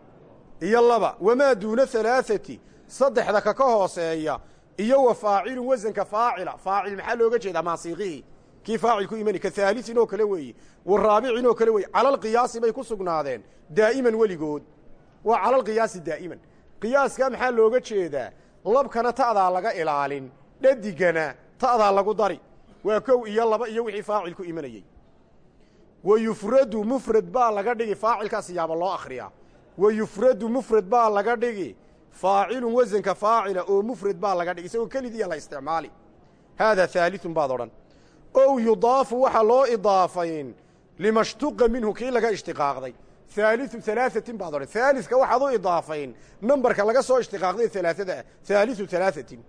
iyo laba wamaa duuna halaaثati saddexda ka ka hooseeya iyo wa faacilun wasanka faacila faacil maxaa looga jeedaa maasiiqihii kii faacil ku imani ka haalisin oo kale weeye wa raabicin oo kale weeye calalqiyaasi bay ku sugnaadeen daa'iman weligood waa calalqiyaasi daa'iman qiyaaskaa maxaa looga jeedaa labkana ta'daa laga ilaalin dhadigana ta'daa lagu dari waa kow iyo laba iyo wixii faacil ku imanayey wa yufradu mufrad baa laga dhigi faacilkaa siyaaba loo akhriyaa wa yufradu mufrad baa laga dhigi faacilun wasanka faacila oo mufrad baa laga dhigi isagoo kelidiiya la isticmaali haadaa haaliثun baad odhan ow yudaafu waxaa loo idaafayn lima shtuqa minhu kii laga ishtiqaaqday haaliثu halaaثatin baad odhan haaliثka waxaad u idaafayn nambarka laga soo ishtiqaaqday halaaثada ah haaliثu halaaثatin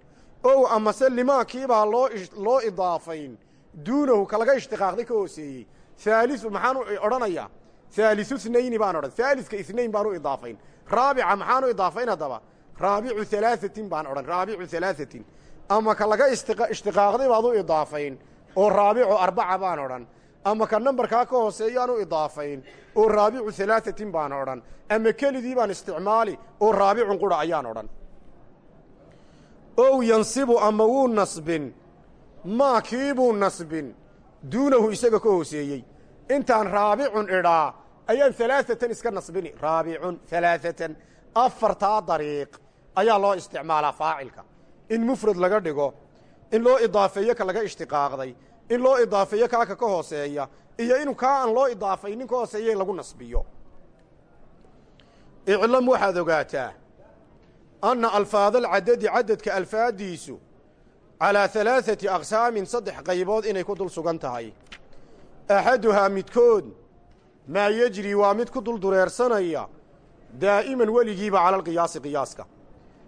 ow amase limaa kiibaa loo loo idaafayn duunahu ka laga ishtiqaaqday ka hooseeyey haaliثu maxaan odhanayaa haaliثu اثnayni baan odhan haaliثka اثnayn baan u idaafayn raabica maxaan u idaafayn haddaba raabicu halaaثatin baan odhan raabicu halaaثatin ama ka laga ishtiqaaqday baad u idaafayn oo raabicu arbaca baan odhan ama ka nambarkaa ka hooseeyaan u idaafayn oo raabicu halaaثatin baan odhan ama keligii baan isticmaali oo raabicun qura ayaan odhan ow yansibu ama wuu nasbin maa kiibuu nasbin duunahu isaga ka hooseeyey intaan raabicun idhaa ayaan alaaatan iska nasbini. Raabicun alaaatan afartaa dariiq ayaa loo isticmaalaa faacilka. In mufrad laga dhigo in loo idaafeeyo ka laga ishtiqaaqday in loo idaafeeyo kaaka ka hooseeya iyo inu kaa aan loo idaafay ninka hooseeya lagu nasbiyo. Iclam waxaad ogaataa anna alfaada alcadadi cadadka alfaadiisu calaa alaaثati aqsaamin saddex qaybood inay ku dul sugan tahay. Axaduhaa midkood maa yejri waa mid ku dul dureersanaya. Daa'iman weligiiba cala alqiyaasi qiyaaska.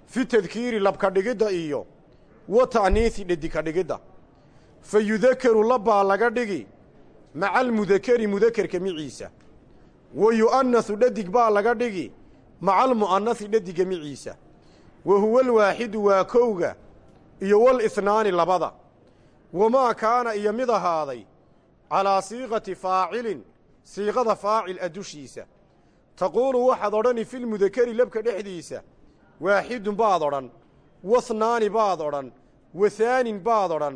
Fi tadkiiri labka dhigidda iyo wa ta'niisi dhedika dhigidda. Fa yudakaru labbaa laga dhigi maca almudakeri mudakerka miciisa. Wa yu'annasu dhadig baa laga dhigi maca almu'annasi dhadiga miciisa. Wa huwa alwaaxidu waa kowga iyo walisnaani labada. Wamaa kaana iyo mid ahaaday calaa siiqati faacilin siiqada faacil a dushiisa taquulu waxaad odhani filmudakeri labka dhexdiisa waaxidun baad odhan wasnaani baad odhan wa haanin baad odhan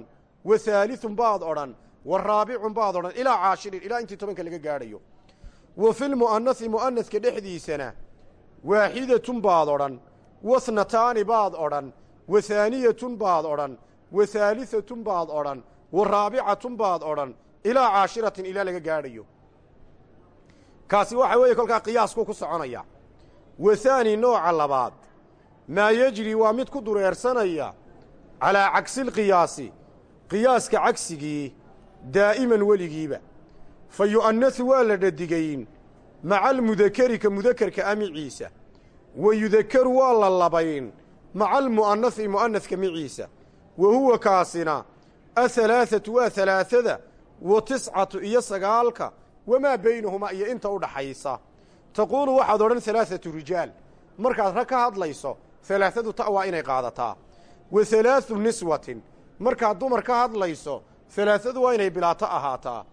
wa haaliثun baad odhan wa raabicun baad odhan ilaa caashirin ilaa intii tobanka laga gaadhayo wa filmu'annasi mu'anaska dhexdiisana waaxidatun baad odhan wasnataani baad odhan wa haaniyatun baad odhan wa haaliثatun baad odhan wa raabicatun baad odhan ilaa caashiratin ilaa laga gaadhayo kaasi waxa weeye kolkaa qiyaasku ku soconaya. Wa haani nooca labaad maa yejri waa mid ku dureersanaya calaa cagsilqiyaasi qiyaaska cagsigii daa'iman weligiiba. Fa yu'annasu waa la dhadigayn maca almudakeri ka mudakerka amiciisa. Wa yudakaru waa la labayn maca almu'annasi mu'anaska miciisa. Wa huwa kaasina ahalaaثatu waa halaaثada wa tiscatu iyo sagaalka wamaa baynahumaa iyo inta u dhaxaysa taquulu waxaad odhan alaaatu rijaal markaad rag ka hadlayso alaaadu ta waa inay qaadataa wa halaau niswatin markaad dumar ka hadlayso alaaadu waa inay bilaato ahaataa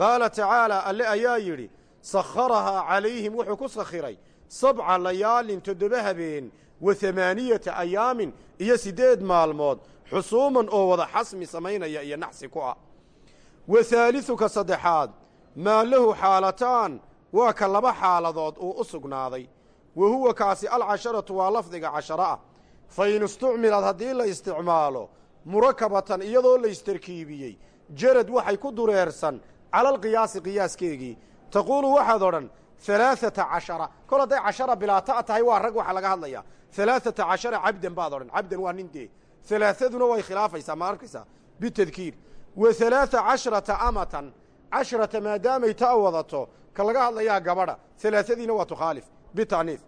qaala tacaalaa alle ayaa yidhi sakharahaa calayhim wuxuu ku sakhiray sabca layaalin toddoba habeen wa amaaniyata ayaamin iyo siddeed maalmood xusuuman oo wada xasmi samaynaya iyo naxsi ku ah wa haaliuka saddexaad maa lahu xaalataan waa ka laba xaaladood uu u sugnaaday. Wa huwa kaasi alcasharatu waa lafdiga cashara ah. Fa in istucmilad haddii la isticmaalo murakabatan iyadoo la istarkiibiyey jarad waxay ku dureersan calalqiyaasi qiyaaskeegii taquulu waxaad odhan halaaata cashara. Kol hadday cashara bilaata tahay waa rag waxaa laga hadlayaa alaaata cashara cabdan baad odhan. Cabdan waa nin dee. Alaaaduna way khilaafaysaa ma arkaysaa? Bitadkiir wa halaaa casharata amatan cashrata maadaamay ta wadato ka laga hadlayaa gabadha halaaثadiina waa tukhaalif bitaniif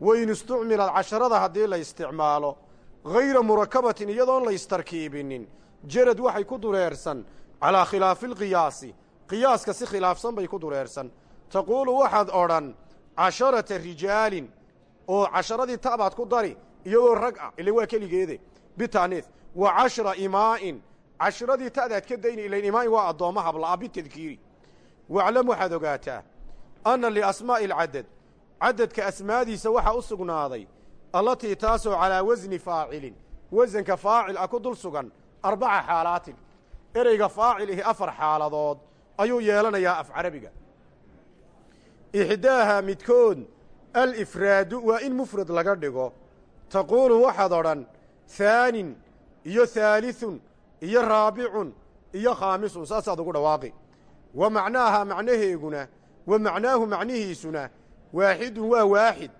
wain istucmilad casharada haddii la isticmaalo hayra murakabatin iyadoon la istarkiibinin jarad waxay ku dureersan calaa khilaafi alqiyaasi qiyaaska si khilaafsan bay ku dureersan taquulu waxaad odhan casharata rijaalin oo casharadii ta'baad ku dari iyadoo rag ah ile waa keligeede bitaniif wa cashra imaa'in casharadii ta'daad ka dayni ilayn imaa'in waa addoomma habla'a bitadkiiri waclam waxaad ogaataa anna liasmaa'i alcadad cadadka asmaadiisa waxaa u sugnaaday allatii taasoo calaa wasni faacilin wasanka faacil ah ku dul sugan arbaca xaalaatin. Ereyga faacil ihi afar xaaladood ayuu yeelanayaa af carabiga. Ixdaaha midkood alifraadu waa in mufrad laga dhigo. Taquulu waxaad odhan haanin iyo haaliثun iyo raabicun iyo khaamisun saasaad ugu dhawaaqi. Wa macnaahaa macnaheeguna wa macnaahu macnihiisuna waaxidun waa waaxid.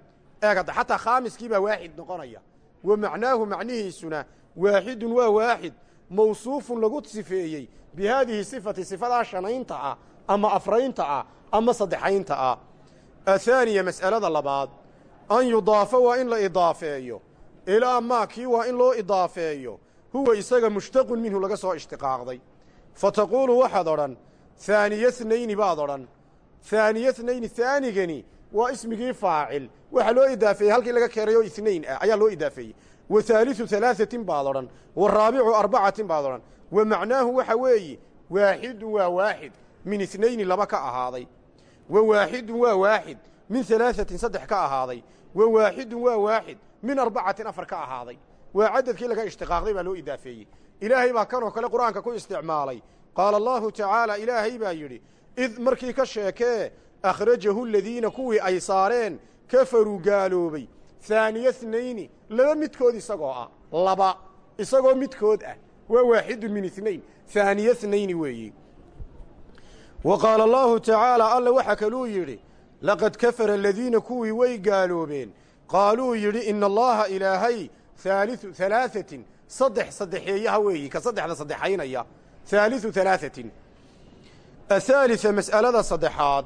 Eeg hadda xataa khaamiskii baa waaxid noqonaya. Wa macnaahu macnihiisuna waaxidun waa waaxid. Mawsuufun lagu sifeeyey bi haadihi sifati sifadaa shanaynta ah ama afraynta ah ama saddexaynta ah. Athaaniya mas'alada labaad an yudaafa waa in la idaafeeyo ilaa maa kii waa in loo idaafeeyo huwa isaga mushtaqun minhu laga soo ishtiqaaqday fa taquulu waxaad odhan haaniya thnayni baad odhan haaniya thnayni haanigani waa ismigii faacil waxaa loo idaafeeyey halkii laga keenay oo inayn ah ayaa loo idaafeeyey wa haaliثu halaaثatin baad odhan wa raabicu arbacatin baad odhan wa macnaahu waxa weeye waaxidun waa waaxid min itnayni laba ka ahaaday wa waaxidun waa waaxid min halaaثatin saddex ka ahaaday wa waaxidun waa waaxid min arbacatin afar ka ahaaday waa cadadkii laga ishtiqaaqday baa loo idaafeeyey. Ilaahay baa kanoo kale qur'aanka ku isticmaalay. Qaala allahu tacaala ilaahay baa yidhi id markii ka sheekee akhrajahu aladiina kuwii ay saareen kafaruu gaaloobay. Haaniya thnayni laba midkood isagoo ah. Laba isagoo midkood ah. Waa waaxidun min itnayn haaniya thnayni weeyi. Wa qaala allahu tacaala alla waxaa kaluu yidhi laqad kafara aladiina kuwii way gaaloobeen. Qaaluu yidhi ina allaha ilaahay haaliثu halaaثatin saddex saddexeeyaha weeyi ka saddexda saddexaynaya haaliثu halaaثatin ahaaliثa mas'alada saddexaad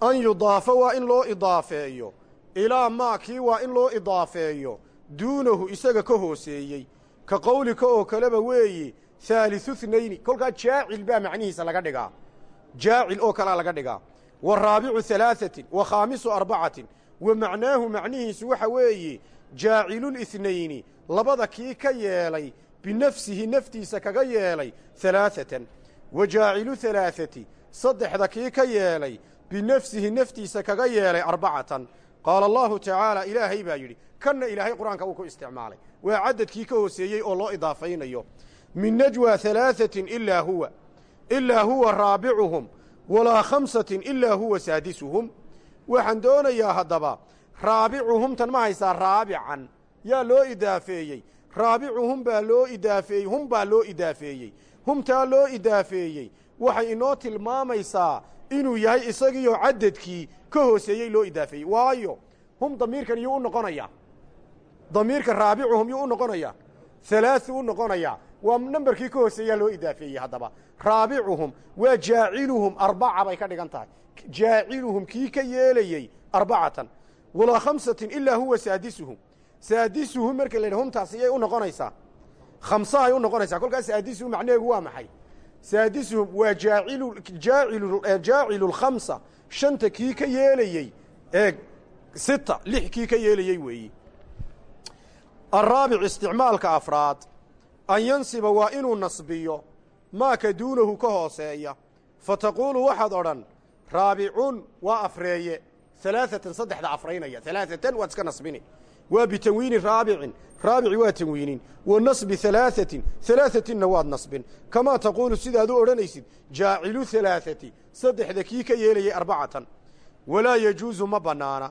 an yudaafa waa in loo idaafeeyo ilaa maa kii waa in loo idaafeeyo duunahu isaga ka hooseeyey ka qowlika oo kaleba weeyi haaliثu thnayni kolkaa jaacil baa macnihiisa laga dhigaa jaacil oo kalea laga dhigaa wa raabicu halaaثatin wa khaamisu arbacatin wa macnaahu macnihiisu waxa weeye jaacilu jaacilulisnayni labada kii ka yeelay binafsihi naftiisa kaga yeelay alaaatan wa jaacilu halaaati saddexda kii ka yeelay binafsihi naftiisa kaga yeelay arbacatan. Qaala allahu tacaala ilaahay baa yidhi kanna ilaahay qur'aanka uu ku isticmaalay. Waa cadadkii ka hooseeyey oo loo idaafaynayo. Min najwa alaaثatin ilaa huwa. Ilaa huwa raabicuhum walaa khamsatin ilaa huwa saadisuhum. Waxaan doonayaa haddaba raabicuhum tan ma haysaa raabican. Yaa loo idaafeeyey. Raabicuhum baa loo idaafeeyey hum baa loo idaafeeyey. Humtaa loo idaafeeyey. Waxay inoo tilmaamaysaa inuu yahay isagiioo cadadkii ka hooseeyey loo idaafeeyey. Waayo hum damiirkan yuu u noqonayaa damiirka raabicuhum yuu u noqonayaa halaaثu u noqonayaa waa nambarkii ka hooseeyaa loo idaafeeyey haddaba. Raabicuhum waa jaaciluhum arbaca bay ka dhigan tahay. Jaaciluhum kii ka yeelayey arbacatan walaa khamsatin ilaa huwa saadisuhum. Saadisuhum marka la yidha humtaas iyay u noqonaysaa. Khamsahay u noqonaysaa. Kolkaas saadisuhum macnaheegu waa maxay? Saadisuhum waa jaacilu jaacilu jaacilu lkhamsa. Shanta kii ka yeelayey ee sita lix kii ka yeelayey weeyi. Alraabic isticmaalka afraad an yansiba waa inuu nasbiyo maaka duunahu ka hooseeya. Fa taquulu waxaad odhan waa afreeye alaaatan saddexda afraynaya alaaatan waad iska nasbini waa bitanwiini raabicin raabici waa tanwiinin wa nasbi alaaثatin alaaثatinna waad nasbin kamaa taquulu sidaad u odhanaysid jaacilu alaaثati saddexda kii ka yeelayay arbacatan walaa yajuusu ma bannaana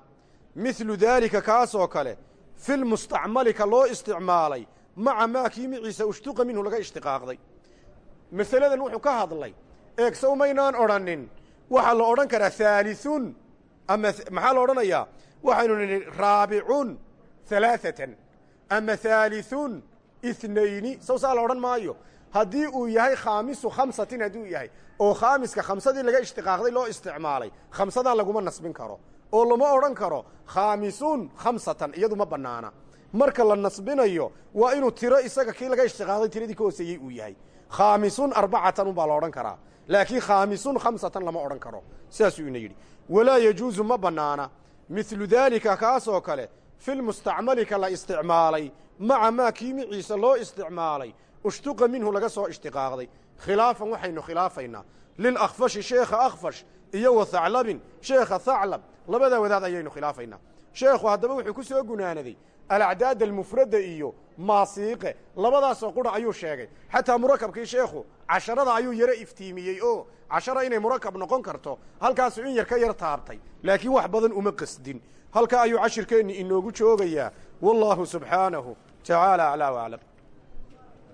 midlu daalika kaasoo kale filmustacmalika loo isticmaalay maca maa kii miciisa ushtuqa minhu laga ishtiqaaqday masaladan wuxuu ka hadlay eeg sow maynaan odhanin waxaa la odhan karaa haaliثun ama maxaa la odhanayaa waxaynu nidhi raabicun alaaثatan ama haaliثun ithnayni sow saa la odhan maayo. Haddii uu yahay khaamisu khamsatin hadduu yahay oo khaamiska khamsadii laga ishtiqaaqday loo isticmaalay khamsadaa laguma nasbin karo. Oo lama odhan karo khaamisuun khamsatan iyadu ma bannaana. Marka la nasbinayo waa inuu tiro isaga kii laga ishtiqaaqday tiradii ka hooseeyey uu yahay. Khaamisun arbacatan unbaa la odhan karaa. Laakiin khaamisun khamsatan lama odhan karo. Sidaasuu ina yidhi walaa yajuusu ma bannaana. Midlu daalika kaasoo kale filmustacmalika la isticmaalay maca maa kiimiciisa loo isticmaalay ushtuqa minhu laga soo ishtiqaaqday. Khilaafan waxaynu khilaafaynaa. Lilakhfashi sheekha akhfash iyo wa haclabin sheekha haclab labadaa wadaad ayaynu khilaafaynaa. Sheekhu haddaba wuxuu ku soo gunaanaday alacdaad almufradda iyo maasiiqe. Labadaasoo qura ayuu sheegay. Xataa murakabkii sheekhu casharada ayuu yaro iftiimiyey oo cashara inay murakab noqon karto halkaasu in yar ka yar taabtay. Laakiin wax badan uma qasdin halkaa ayuu cashirkeenni inoogu joogayaa. Wallaahu subxaanahu tacaala aclaa waclam